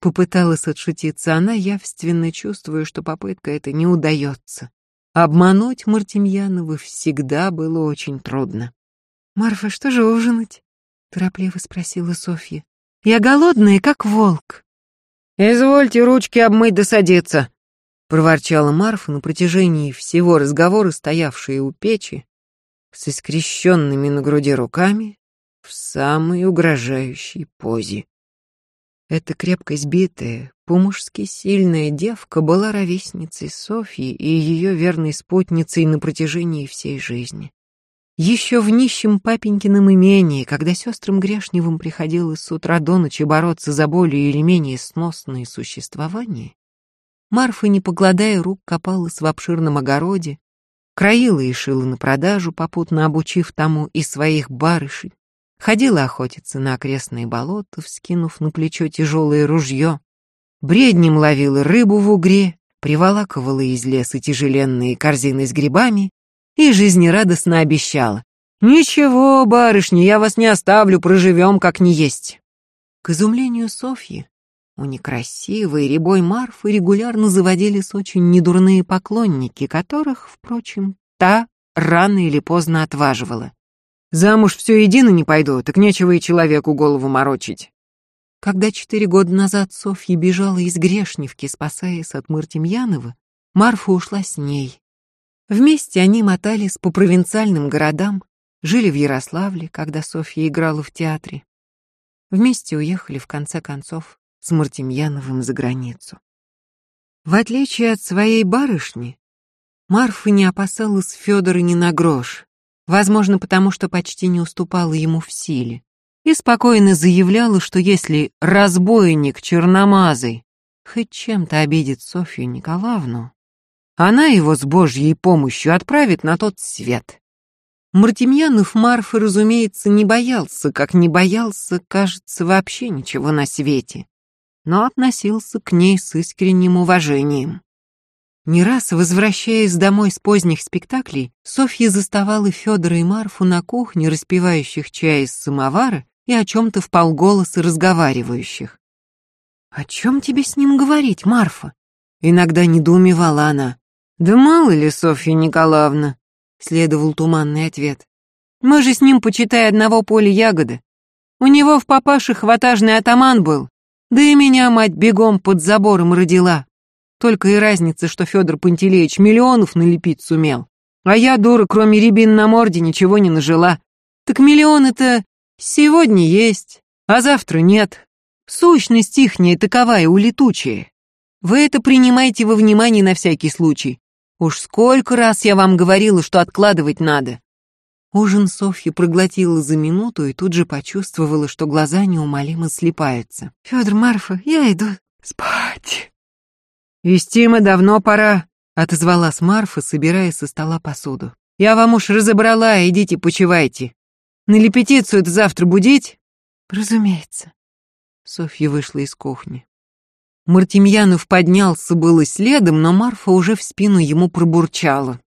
Попыталась отшутиться она, явственно чувствуя, что попытка эта не удается. Обмануть Мартемьянова всегда было очень трудно. «Марфа, что же ужинать?» — торопливо спросила Софья. «Я голодная, как волк». «Извольте ручки обмыть да садиться», — проворчала Марфа на протяжении всего разговора, стоявшая у печи, с искрещенными на груди руками в самой угрожающей позе. Эта крепко сбитая, по-мужски сильная девка была ровесницей Софьи и ее верной спутницей на протяжении всей жизни. Еще в нищем папенькином имении, когда сестрам Грешневым приходилось с утра до ночи бороться за более или менее сносное существование, Марфа, не погладая рук, копалась в обширном огороде, краила и шила на продажу, попутно обучив тому и своих барышей, ходила охотиться на окрестные болота, вскинув на плечо тяжелое ружье, бреднем ловила рыбу в угре, приволакивала из леса тяжеленные корзины с грибами и жизнерадостно обещала. «Ничего, барышня, я вас не оставлю, проживем как не есть». К изумлению Софьи, у некрасивой рябой Марфы регулярно заводились очень недурные поклонники, которых, впрочем, та рано или поздно отваживала. «Замуж все едино не пойду, так нечего и человеку голову морочить». Когда четыре года назад Софья бежала из Грешневки, спасаясь от Мартемьянова, Марфа ушла с ней, Вместе они мотались по провинциальным городам, жили в Ярославле, когда Софья играла в театре. Вместе уехали, в конце концов, с Мартемьяновым за границу. В отличие от своей барышни, Марфа не опасалась Федора ни на грош, возможно, потому что почти не уступала ему в силе, и спокойно заявляла, что если разбойник черномазый хоть чем-то обидит Софью Николаевну, она его с Божьей помощью отправит на тот свет. Мартемьянов Марфы, разумеется, не боялся, как не боялся, кажется, вообще ничего на свете, но относился к ней с искренним уважением. Не раз, возвращаясь домой с поздних спектаклей, Софья заставала Федора и Марфу на кухне, распивающих чай из самовара и о чем-то вполголоса разговаривающих. «О чем тебе с ним говорить, Марфа?» Иногда недоумевала она. «Да мало ли, Софья Николаевна», — следовал туманный ответ. «Мы же с ним, почитай, одного поля ягоды. У него в папаше хватажный атаман был, да и меня мать бегом под забором родила. Только и разница, что Федор Пантелеич миллионов налепить сумел, а я, дура, кроме рябин на морде, ничего не нажила. Так миллионы-то сегодня есть, а завтра нет. Сущность ихняя таковая, улетучая. Вы это принимайте во внимание на всякий случай. Уж сколько раз я вам говорила, что откладывать надо. Ужин Софья проглотила за минуту и тут же почувствовала, что глаза неумолимо слепаются. Федор Марфа, я иду спать. Вестима давно пора, отозвалась Марфа, собирая со стола посуду. Я вам уж разобрала, идите почивайте. На лепетицию это завтра будить? Разумеется. Софья вышла из кухни. Мартемьянов поднялся было следом, но Марфа уже в спину ему пробурчала.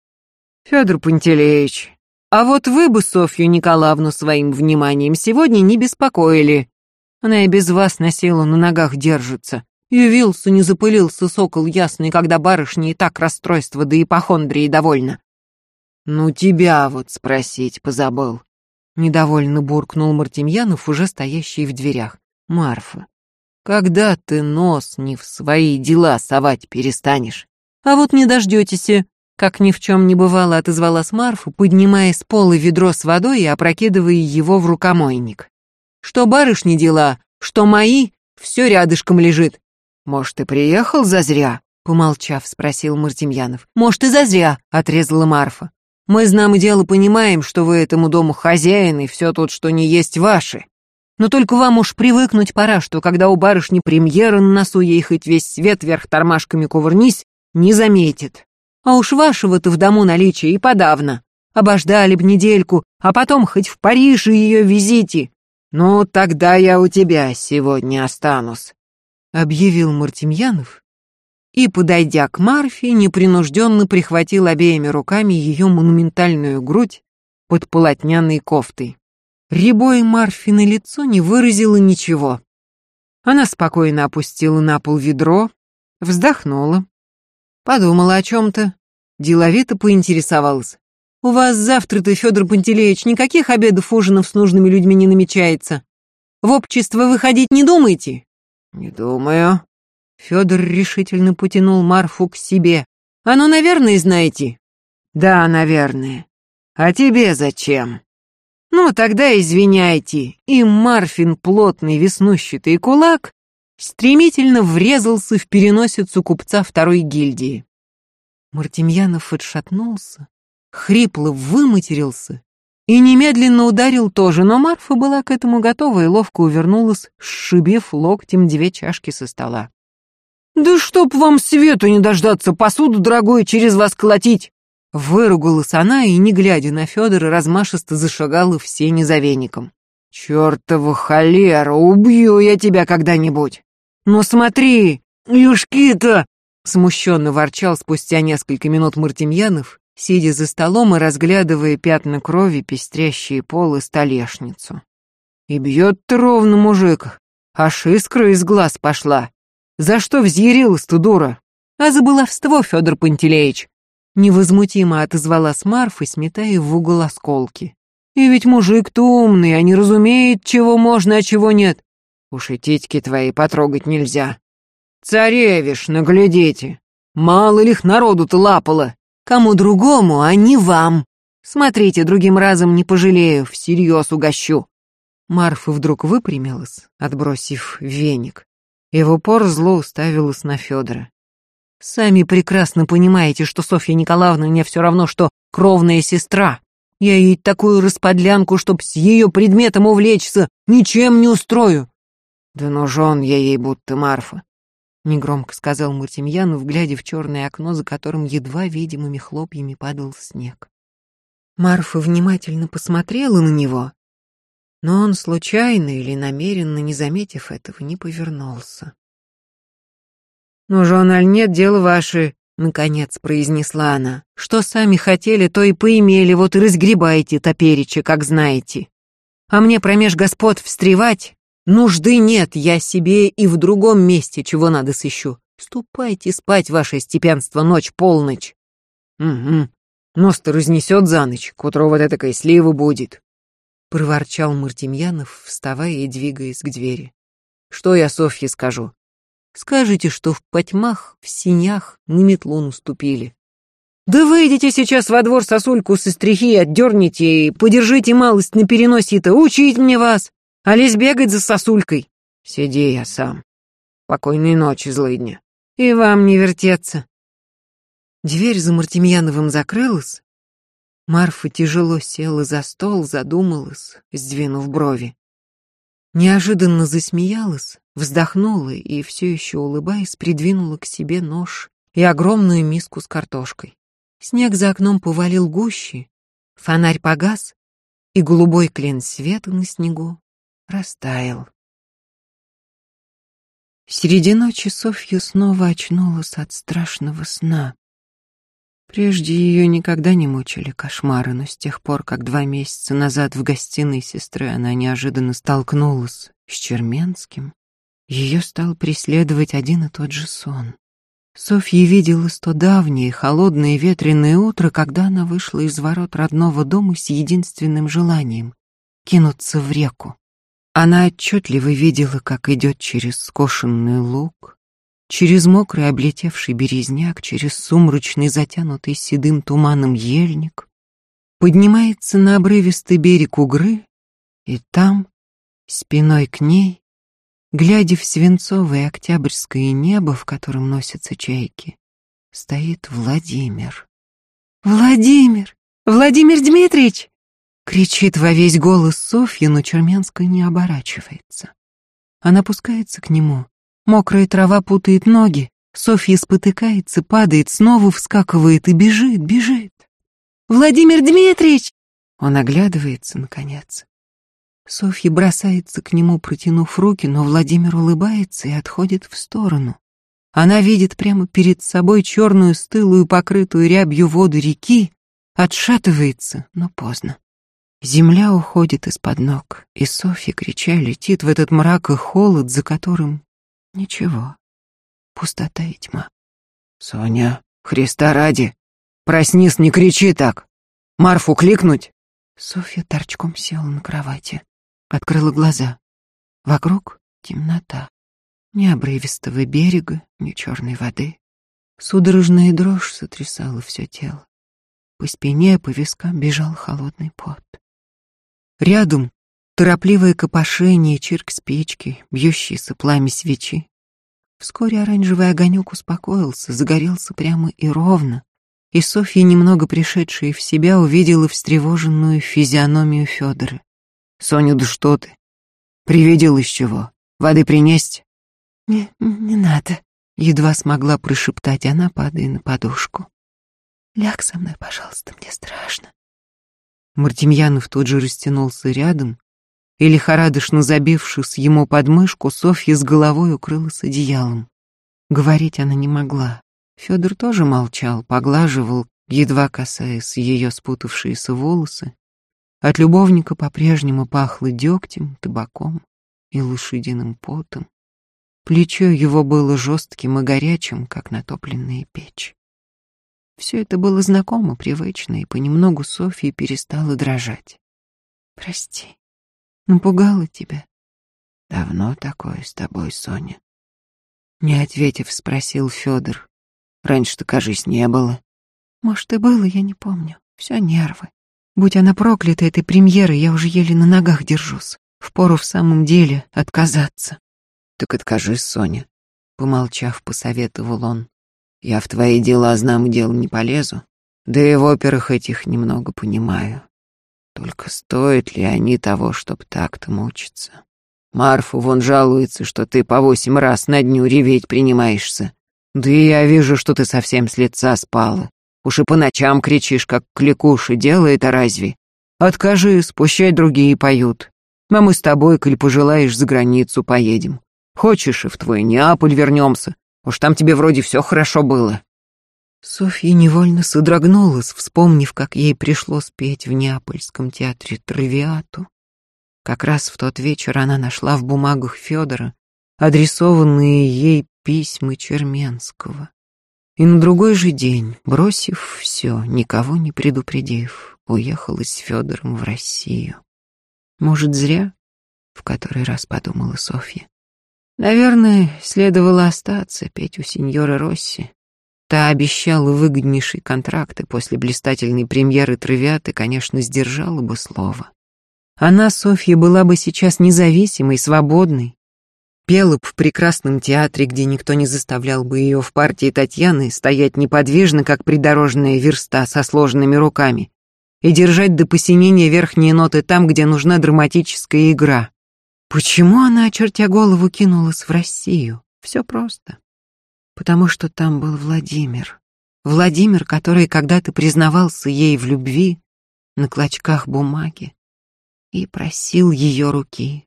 «Федор Пантелеич, а вот вы бы Софью Николаевну своим вниманием сегодня не беспокоили. Она и без вас на силу на ногах держится. Явился, не запылился сокол ясный, когда барышня и так расстройство да ипохондрии довольна. «Ну тебя вот спросить позабыл», — недовольно буркнул Мартемьянов, уже стоящий в дверях. «Марфа, когда ты нос не в свои дела совать перестанешь? А вот не дождетесь, как ни в чем не бывало, отозвалась Марфа, поднимая с пола ведро с водой и опрокидывая его в рукомойник. Что барышни дела, что мои, все рядышком лежит. Может, ты приехал зазря? Помолчав, спросил Мартемьянов. Может, и зазря, отрезала Марфа. Мы знамо дело понимаем, что вы этому дому хозяин, и все тут, что не есть ваше. Но только вам уж привыкнуть пора, что когда у барышни премьера на носу ей хоть весь свет вверх тормашками кувырнись, не заметит. А уж вашего-то в дому наличия и подавно. Обождали б недельку, а потом хоть в Париж ее визите. Ну, тогда я у тебя сегодня останусь, — объявил Мартемьянов и, подойдя к Марфе, непринужденно прихватил обеими руками ее монументальную грудь под полотняной кофтой. Рябое Марфино лицо не выразило ничего. Она спокойно опустила на пол ведро, вздохнула, подумала о чем-то, деловито поинтересовалась. «У вас завтра-то, Федор Пантелеич, никаких обедов, ужинов с нужными людьми не намечается. В общество выходить не думаете?» «Не думаю». Федор решительно потянул Марфу к себе. «А ну, наверное, знаете?» «Да, наверное. А тебе зачем?» Ну, тогда извиняйте. И Марфин, плотный веснущатый кулак, стремительно врезался в переносицу купца второй гильдии. Мартемьянов отшатнулся, хрипло выматерился и немедленно ударил тоже, но Марфа была к этому готова и ловко увернулась, сшибив локтем две чашки со стола. «Да чтоб вам свету не дождаться, посуду дорогую через вас колотить!» Выругалась она и, не глядя на Федора, размашисто зашагала в сене за веником. «Чёртова холера, убью я тебя когда-нибудь! Но смотри, юшки-то!» Смущенно ворчал спустя несколько минут Мартемьянов, сидя за столом и разглядывая пятна крови, пестрящие пол и столешницу. «И бьет-то ровно мужик, аж искра из глаз пошла. За что взъярилась-то дура? А за баловство, Федор Пантелеич!» Невозмутимо отозвалась Марфа, сметая в угол осколки. «И ведь мужик-то умный, а не разумеет, чего можно, а чего нет. Уж и титьки твои потрогать нельзя. Царевиш, наглядите, мало ли их народу-то лапало. Кому другому, а не вам. Смотрите, другим разом не пожалею, всерьез угощу». Марфа вдруг выпрямилась, отбросив веник, и в упор зло уставилась на Федора. Сами прекрасно понимаете, что Софья Николаевна мне все равно, что кровная сестра. Я ей такую расподлянку, чтоб с ее предметом увлечься, ничем не устрою. Да нужен я ей будто Марфа, негромко сказал Мартемьянов, глядя в черное окно, за которым едва видимыми хлопьями падал снег. Марфа внимательно посмотрела на него, но он случайно или намеренно, не заметив этого, не повернулся. «Ну, жен, нет, дело ваше», — наконец произнесла она. «Что сами хотели, то и поимели, вот и разгребайте топереча, как знаете. А мне промеж господ встревать нужды нет, я себе и в другом месте чего надо сыщу. Ступайте спать, ваше степенство, ночь-полночь». «Угу, нос-то разнесет за ночь, к утру вот этакой слива будет», — проворчал Мартемьянов, вставая и двигаясь к двери. «Что я Софье скажу? Скажите, что в потьмах, в синях на метлу наступили. Да выйдите сейчас во двор сосульку со стрихи, отдерните и подержите малость на переносе-то, учить мне вас, а лезь бегать за сосулькой. Сиди я сам. Покойной ночи, злыдня. И вам не вертеться. Дверь за Мартемьяновым закрылась. Марфа тяжело села за стол, задумалась, сдвинув брови. Неожиданно засмеялась, вздохнула и, все еще улыбаясь, придвинула к себе нож и огромную миску с картошкой. Снег за окном повалил гуще, фонарь погас, и голубой клин света на снегу растаял. Среди ночи Софья снова очнулась от страшного сна. Прежде ее никогда не мучили кошмары, но с тех пор, как два месяца назад в гостиной сестры она неожиданно столкнулась с Черменским, ее стал преследовать один и тот же сон. Софья видела то давнее, холодное ветреное утро, когда она вышла из ворот родного дома с единственным желанием — кинуться в реку. Она отчетливо видела, как идет через скошенный луг, через мокрый облетевший березняк, через сумрачный затянутый седым туманом ельник, поднимается на обрывистый берег Угры, и там, спиной к ней, глядя в свинцовое октябрьское небо, в котором носятся чайки, стоит Владимир. «Владимир! Владимир Дмитриевич!» кричит во весь голос Софья, но Черменская не оборачивается. Она опускается к нему, Мокрая трава путает ноги. Софья спотыкается, падает, снова вскакивает и бежит, бежит. «Владимир Дмитриевич!» Он оглядывается, наконец. Софья бросается к нему, протянув руки, но Владимир улыбается и отходит в сторону. Она видит прямо перед собой черную стылую, покрытую рябью воду реки, отшатывается, но поздно. Земля уходит из-под ног, и Софья, крича, летит в этот мрак и холод, за которым Ничего. Пустота и тьма. Соня, Христа ради, проснись, не кричи так. Марфу кликнуть? Софья торчком села на кровати, открыла глаза. Вокруг темнота. Ни обрывистого берега, ни черной воды. Судорожная дрожь сотрясала все тело. По спине, по вискам бежал холодный пот. Рядом торопливое копошение, чирк спички, бьющиеся пламя свечи. Вскоре оранжевый огонек успокоился, загорелся прямо и ровно, и Софья, немного пришедшая в себя, увидела встревоженную физиономию Федора. «Соня, да что ты? Привиделась чего? Воды принесть?» «Не, не надо», — едва смогла прошептать она, падая на подушку. «Ляг со мной, пожалуйста, мне страшно». Мартемьянов тут же растянулся рядом, и, лихорадочно забившись ему под мышку, Софья с головой укрылась одеялом. Говорить она не могла. Федор тоже молчал, поглаживал, едва касаясь ее спутавшиеся волосы. От любовника по-прежнему пахло дегтем, табаком и лошадиным потом. Плечо его было жестким и горячим, как натопленная печь. Все это было знакомо, привычно, и понемногу Софья перестала дрожать. «Прости», Напугала тебя? Давно такое с тобой, Соня? Не ответив, спросил Федор. Раньше-то, кажись, не было. Может, и было, я не помню. Все нервы. Будь она проклята этой премьерой, я уже еле на ногах держусь. Впору в самом деле отказаться. Так откажись, Соня. Помолчав, посоветовал он. Я в твои дела знам дел не полезу. Да и в операх этих немного понимаю. Только стоят ли они того, чтоб так-то мучиться? Марфу вон жалуется, что ты по восемь раз на дню реветь принимаешься. Да и я вижу, что ты совсем с лица спала. Уж и по ночам кричишь, как кликуши, дело это разве? Откажи, спущай другие поют. А мы с тобой, коль пожелаешь, за границу поедем. Хочешь, и в твой Неаполь вернемся. Уж там тебе вроде все хорошо было. Софья невольно содрогнулась, вспомнив, как ей пришлось петь в Неапольском театре Травиату. Как раз в тот вечер она нашла в бумагах Федора адресованные ей письма Черменского. И на другой же день, бросив все, никого не предупредив, уехала с Федором в Россию. Может, зря? В который раз подумала Софья. Наверное, следовало остаться, петь у сеньора Росси, Та обещала выгоднейший контракт, и после блистательной премьеры «Травиаты», конечно, сдержала бы слово. Она, Софья, была бы сейчас независимой, свободной. Пела б в прекрасном театре, где никто не заставлял бы ее в партии Татьяны стоять неподвижно, как придорожная верста со сложенными руками, и держать до посинения верхние ноты там, где нужна драматическая игра. Почему она, очертя голову, кинулась в Россию? Все просто потому что там был Владимир. Владимир, который когда-то признавался ей в любви на клочках бумаги и просил ее руки.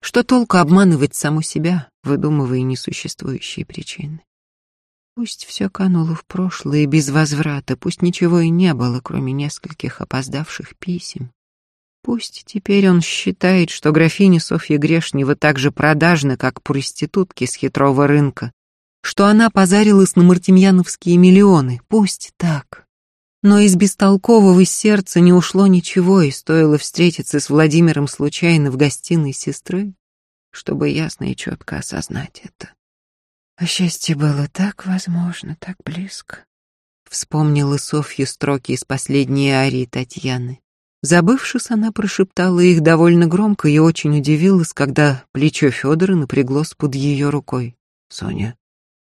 Что толку обманывать саму себя, выдумывая несуществующие причины? Пусть все кануло в прошлое без возврата, пусть ничего и не было, кроме нескольких опоздавших писем. Пусть теперь он считает, что графиня Софья Грешнева так же продажна, как проститутки с хитрого рынка, что она позарилась на мартемьяновские миллионы. Пусть так. Но из бестолкового сердца не ушло ничего, и стоило встретиться с Владимиром случайно в гостиной сестры, чтобы ясно и четко осознать это. А счастье было так возможно, так близко. Вспомнила Софья строки из последней арии Татьяны. Забывшись, она прошептала их довольно громко и очень удивилась, когда плечо Федора напряглось под ее рукой. «Соня,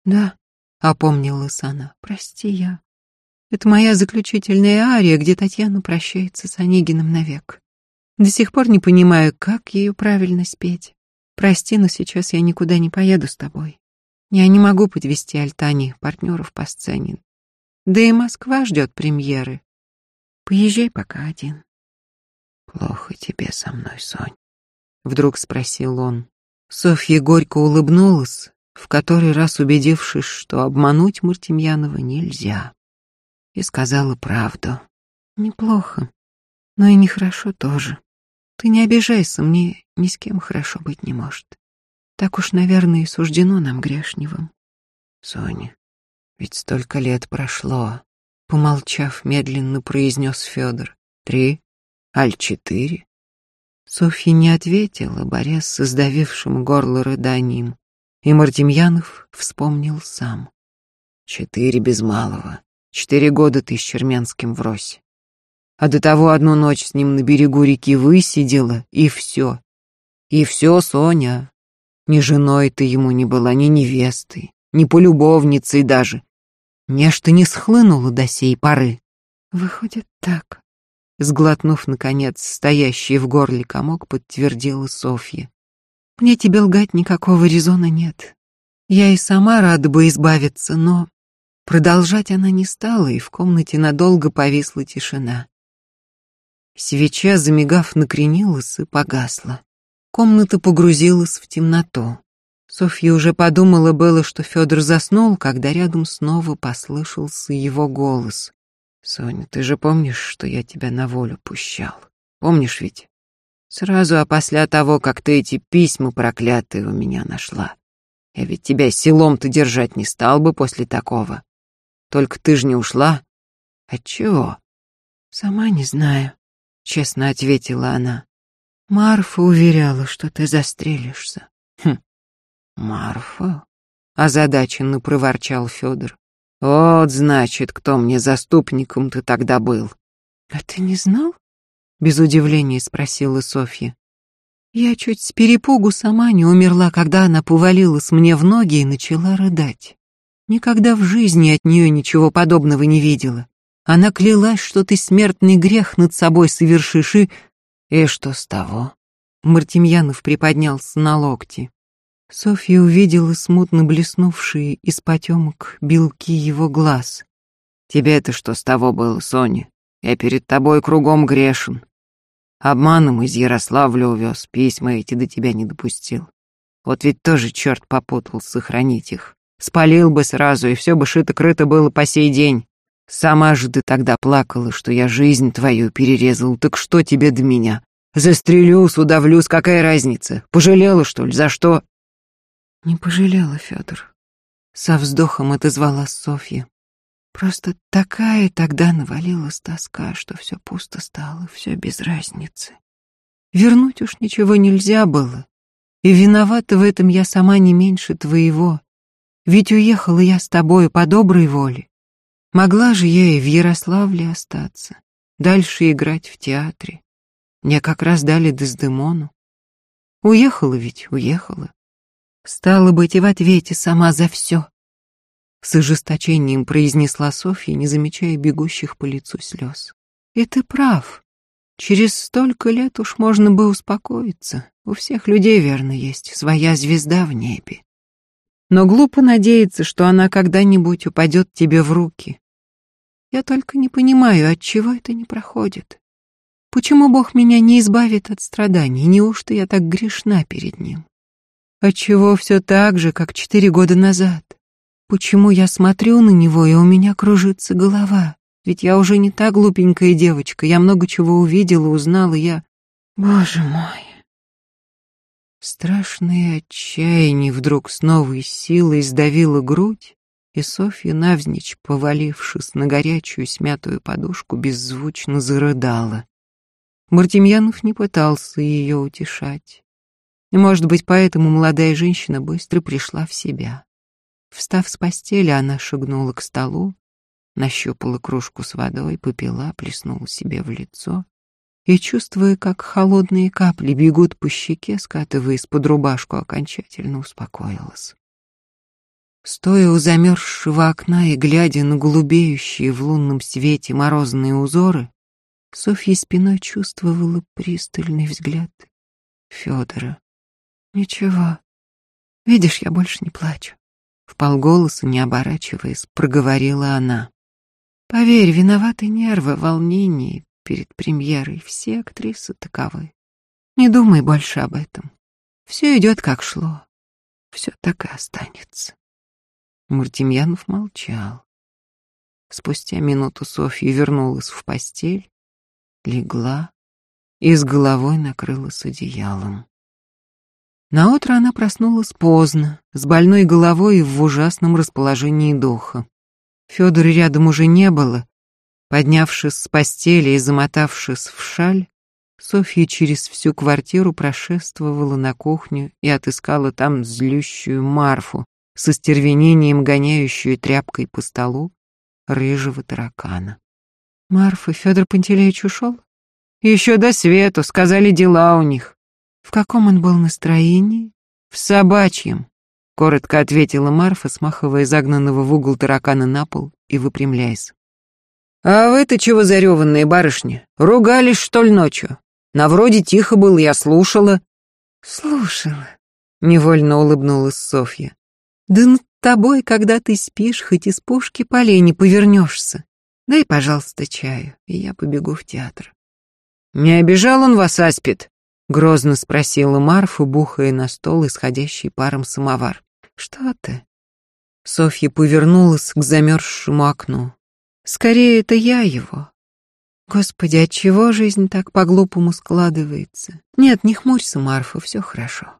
«Да», — опомнилась она, — «прости я. Это моя заключительная ария, где Татьяна прощается с Онегиным навек. До сих пор не понимаю, как ее правильно спеть. Прости, но сейчас я никуда не поеду с тобой. Я не могу подвести Альтане партнеров по сцене. Да и Москва ждет премьеры. Поезжай пока один». «Плохо тебе со мной, Сонь», — вдруг спросил он. Софья горько улыбнулась, в который раз убедившись, что обмануть Мартемьянова нельзя, и сказала правду. «Неплохо, но и нехорошо тоже. Ты не обижайся, мне ни с кем хорошо быть не может. Так уж, наверное, и суждено нам грешневым». «Соня, ведь столько лет прошло», — помолчав, медленно произнес Федор. «Три? Аль четыре?» Софья не ответила, борясь с сдавившим горло рыданием. И Мартемьянов вспомнил сам. Четыре без малого. Четыре года ты с Черменским врозь. А до того одну ночь с ним на берегу реки высидела, и все. И все, Соня. Ни женой ты ему не была, ни невестой, ни полюбовницей даже. Нечто не схлынуло до сей поры. Выходит так. Сглотнув, наконец, стоящий в горле комок, подтвердила Софья. Мне тебе лгать никакого резона нет. Я и сама рада бы избавиться, но... Продолжать она не стала, и в комнате надолго повисла тишина. Свеча, замигав, накренилась и погасла. Комната погрузилась в темноту. Софья уже подумала было, что Федор заснул, когда рядом снова послышался его голос. «Соня, ты же помнишь, что я тебя на волю пущал? Помнишь ведь? Сразу опосля того, как ты эти письма проклятые у меня нашла. Я ведь тебя селом-то держать не стал бы после такого. Только ты ж не ушла. Отчего?» «Сама не знаю», — честно ответила она. «Марфа уверяла, что ты застрелишься». «Хм, Марфа?» — озадаченно проворчал Федор. «Вот, значит, кто мне заступником-то тогда был». «А ты не знал?» — без удивления спросила Софья. Я чуть с перепугу сама не умерла, когда она повалилась мне в ноги и начала рыдать. Никогда в жизни от нее ничего подобного не видела. Она клялась, что ты смертный грех над собой совершишь, и... И что с того? Мартемьянов приподнялся на локти. Софья увидела смутно блеснувшие из потемок белки его глаз. «Тебе это что с того было, Соня? Я перед тобой кругом грешен. Обманом из Ярославля увез, письма эти до тебя не допустил. Вот ведь тоже черт попутал сохранить их. Спалил бы сразу, и все бы шито-крыто было по сей день. Сама же ты тогда плакала, что я жизнь твою перерезал, так что тебе до меня? Застрелюсь, удавлюсь, какая разница? Пожалела, что ли, за что? Не пожалела, Федор. Со вздохом отозвала Софья. Просто такая тогда навалилась тоска, что все пусто стало, все без разницы. Вернуть уж ничего нельзя было. И виновата в этом я сама не меньше твоего. Ведь уехала я с тобой по доброй воле. Могла же я и в Ярославле остаться, дальше играть в театре. Мне как раз дали Дездемону. Уехала ведь, уехала. Стало быть, и в ответе сама за все. С ожесточением произнесла Софья, не замечая бегущих по лицу слез. И ты прав. Через столько лет уж можно бы успокоиться. У всех людей, верно, есть своя звезда в небе. Но глупо надеяться, что она когда-нибудь упадет тебе в руки. Я только не понимаю, от чего это не проходит. Почему Бог меня не избавит от страданий? Неужто я так грешна перед Ним? Отчего все так же, как четыре года назад? Почему я смотрю на него, и у меня кружится голова? Ведь я уже не та глупенькая девочка, я много чего увидела, узнала, я... Боже мой! Страшное отчаяние вдруг с новой силой сдавило грудь, и Софья, навзничь повалившись на горячую смятую подушку, беззвучно зарыдала. Мартемьянов не пытался ее утешать. И, может быть, поэтому молодая женщина быстро пришла в себя. Встав с постели, она шагнула к столу, нащупала кружку с водой, попила, плеснула себе в лицо и, чувствуя, как холодные капли бегут по щеке, скатываясь под рубашку, окончательно успокоилась. Стоя у замерзшего окна и глядя на голубеющие в лунном свете морозные узоры, Софья спиной чувствовала пристальный взгляд Федора. «Ничего. Видишь, я больше не плачу». В полголоса, не оборачиваясь, проговорила она. «Поверь, виноваты нервы, волнение перед премьерой. Все актрисы таковы. Не думай больше об этом. Все идет как шло. Все так и останется». Мартемьянов молчал. Спустя минуту Софья вернулась в постель, легла и с головой накрылась одеялом. Наутро она проснулась поздно, с больной головой и в ужасном расположении духа. Федора рядом уже не было. Поднявшись с постели и замотавшись в шаль, Софья через всю квартиру прошествовала на кухню и отыскала там злющую Марфу, со стервенением гоняющую тряпкой по столу рыжего таракана. «Марфа, Федор Пантелеич ушел?» «Еще до свету, сказали дела у них». В каком он был настроении? В собачьем, коротко ответила Марфа, смахивая загнанного в угол таракана на пол и выпрямляясь. «А вы-то чего зареванные, барышни? Ругались, что ли, ночью? На вроде тихо было, я слушала». «Слушала», — невольно улыбнулась Софья. «Да над тобой, когда ты спишь, хоть из пушки полей не повернешься. Дай, пожалуйста, чаю, и я побегу в театр». «Не обижал он вас, Аспид?» — грозно спросила Марфа, бухая на стол исходящий паром самовар. «Что ты?» Софья повернулась к замерзшему окну. «Скорее, это я его. Господи, от чего жизнь так по-глупому складывается? Нет, не хмурься, Марфа, все хорошо».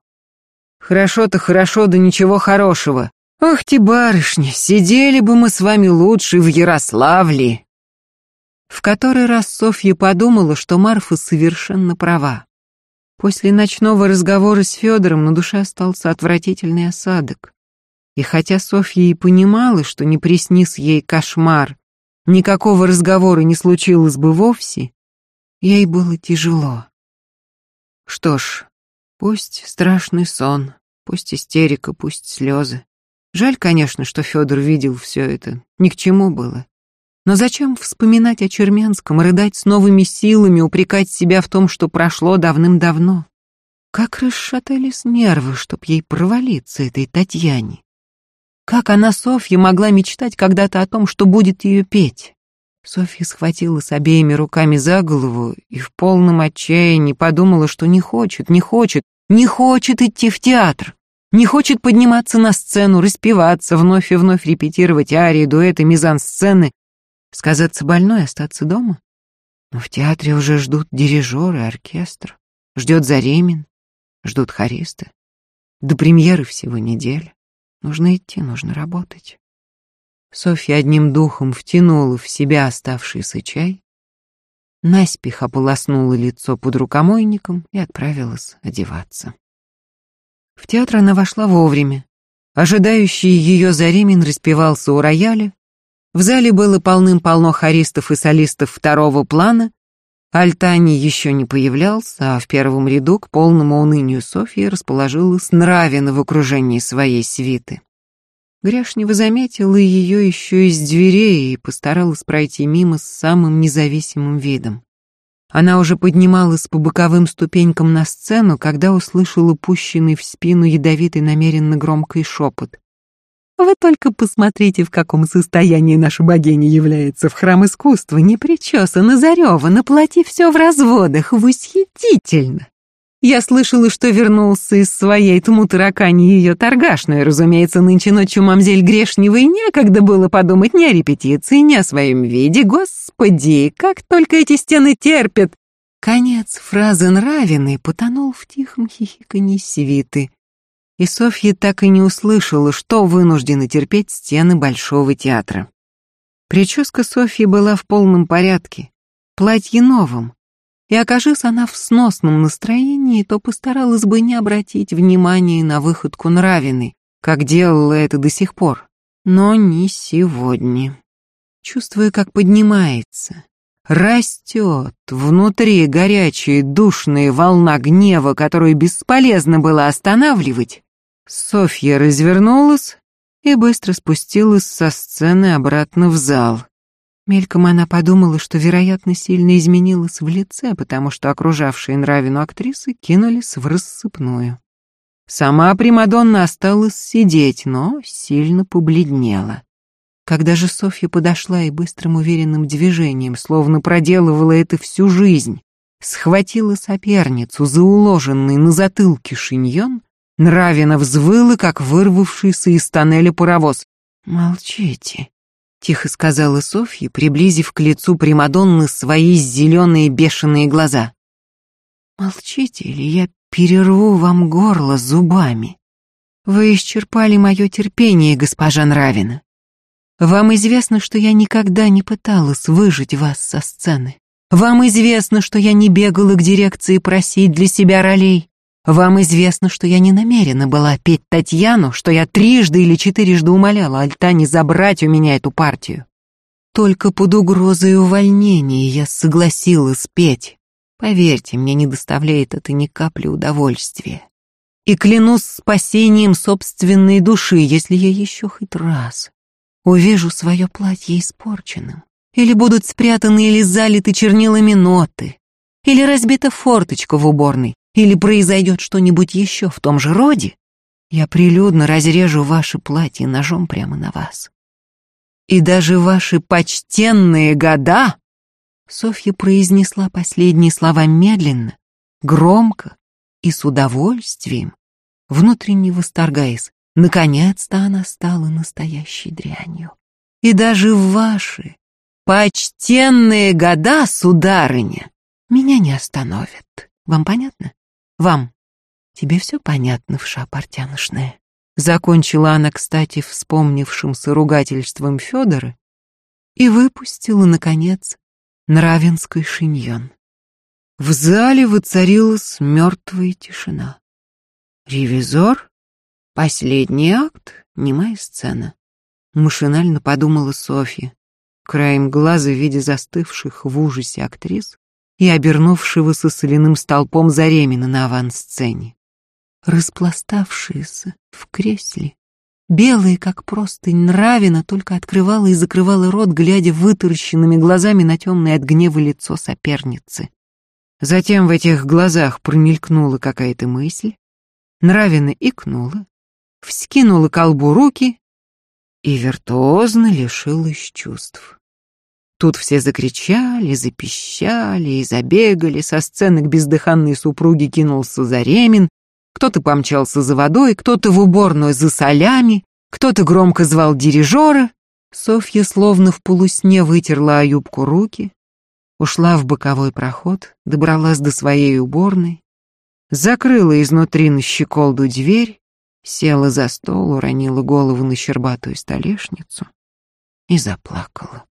«Хорошо-то хорошо, да ничего хорошего. Ох ты, барышня, сидели бы мы с вами лучше в Ярославле». В который раз Софья подумала, что Марфа совершенно права. После ночного разговора с Федором на душе остался отвратительный осадок. И хотя Софья и понимала, что не приснись ей кошмар, никакого разговора не случилось бы вовсе, ей было тяжело. Что ж, пусть страшный сон, пусть истерика, пусть слезы. Жаль, конечно, что Федор видел все это, ни к чему было. Но зачем вспоминать о Черменском, рыдать с новыми силами, упрекать себя в том, что прошло давным-давно? Как расшатались нервы, чтоб ей провалиться этой Татьяне. Как она, Софья, могла мечтать когда-то о том, что будет ее петь? Софья схватила с обеими руками за голову и в полном отчаянии подумала, что не хочет, не хочет, не хочет идти в театр, не хочет подниматься на сцену, распеваться, вновь и вновь репетировать арии, дуэты, мизансцены, сказаться больной, остаться дома. Но в театре уже ждут дирижеры, оркестр, ждет Заремин, ждут хористы. До премьеры всего неделя. Нужно идти, нужно работать. Софья одним духом втянула в себя оставшийся чай, наспех ополоснула лицо под рукомойником и отправилась одеваться. В театр она вошла вовремя. Ожидающий ее Заремин распевался у рояля. В зале было полным-полно хористов и солистов второго плана. Альтани еще не появлялся, а в первом ряду к полному унынию Софьи расположилась Нравина в окружении своей свиты. Грешнева заметила ее еще из дверей и постаралась пройти мимо с самым независимым видом. Она уже поднималась по боковым ступенькам на сцену, когда услышала пущенный в спину ядовитый намеренно громкий шепот. Вы только посмотрите, в каком состоянии наша богиня является в храм искусства, не причесана, заревана, плати все в разводах, восхитительно. Я слышала, что вернулся из своей тму таракани ее торгашной, разумеется, нынче ночью мамзель Грешневой некогда было подумать ни о репетиции, ни о своем виде. Господи, как только эти стены терпят! Конец фразы нравенный потонул в тихом хихиканье свиты и Софья так и не услышала, что вынуждены терпеть стены Большого театра. Прическа Софьи была в полном порядке, платье новым, и окажись она в сносном настроении, то постаралась бы не обратить внимания на выходку Нравиной, как делала это до сих пор. Но не сегодня. Чувствуя, как поднимается, растет внутри горячая душная волна гнева, которую бесполезно было останавливать, Софья развернулась и быстро спустилась со сцены обратно в зал. Мельком она подумала, что, вероятно, сильно изменилась в лице, потому что окружавшие Нравину актрисы кинулись в рассыпную. Сама Примадонна осталась сидеть, но сильно побледнела. Когда же Софья подошла и быстрым уверенным движением, словно проделывала это всю жизнь, схватила соперницу за уложенный на затылке шиньон, Нравина взвыла, как вырвавшийся из тоннеля паровоз. «Молчите», — тихо сказала Софья, приблизив к лицу Примадонны свои зеленые бешеные глаза. «Молчите, или я перерву вам горло зубами. Вы исчерпали мое терпение, госпожа Нравина. Вам известно, что я никогда не пыталась выжить вас со сцены. Вам известно, что я не бегала к дирекции просить для себя ролей. Вам известно, что я не намерена была петь Татьяну, что я трижды или четырежды умоляла Альтане забрать у меня эту партию. Только под угрозой увольнения я согласилась петь. Поверьте, мне не доставляет это ни капли удовольствия. И клянусь спасением собственной души, если я еще хоть раз, увижу свое платье испорченным, или будут спрятаны или залиты чернилами ноты, или разбита форточка в уборной, или произойдет что-нибудь еще в том же роде, я прилюдно разрежу ваше платье ножом прямо на вас. И даже ваши почтенные года Софья произнесла последние слова медленно, громко и с удовольствием, внутренне восторгаясь. Наконец-то она стала настоящей дрянью. И даже ваши почтенные года, сударыня, меня не остановят. Вам понятно? Вам. Тебе все понятно, вша портяношная? Закончила она, кстати, вспомнившимся ругательством Федора и выпустила, наконец, Нравинской шиньон. В зале воцарилась мертвая тишина. Ревизор? Последний акт? Немая сцена. Машинально подумала Софья, краем глаза видя застывших в ужасе актрис и обернувшегося соляным столпом Заремина на авансцене. Распластавшиеся в кресле, белые, как простынь, нравина, только открывала и закрывала рот, глядя вытаращенными глазами на темное от гнева лицо соперницы. Затем в этих глазах промелькнула какая-то мысль, Нравина икнула, вскинула колбу руки и виртуозно лишилась чувств. Тут все закричали, запищали и забегали, со сцены к бездыханной супруге кинулся Заремин, кто-то помчался за водой, кто-то в уборную за солями, кто-то громко звал дирижера. Софья словно в полусне вытерла о юбку руки, ушла в боковой проход, добралась до своей уборной, закрыла изнутри на щеколду дверь, села за стол, уронила голову на щербатую столешницу и заплакала.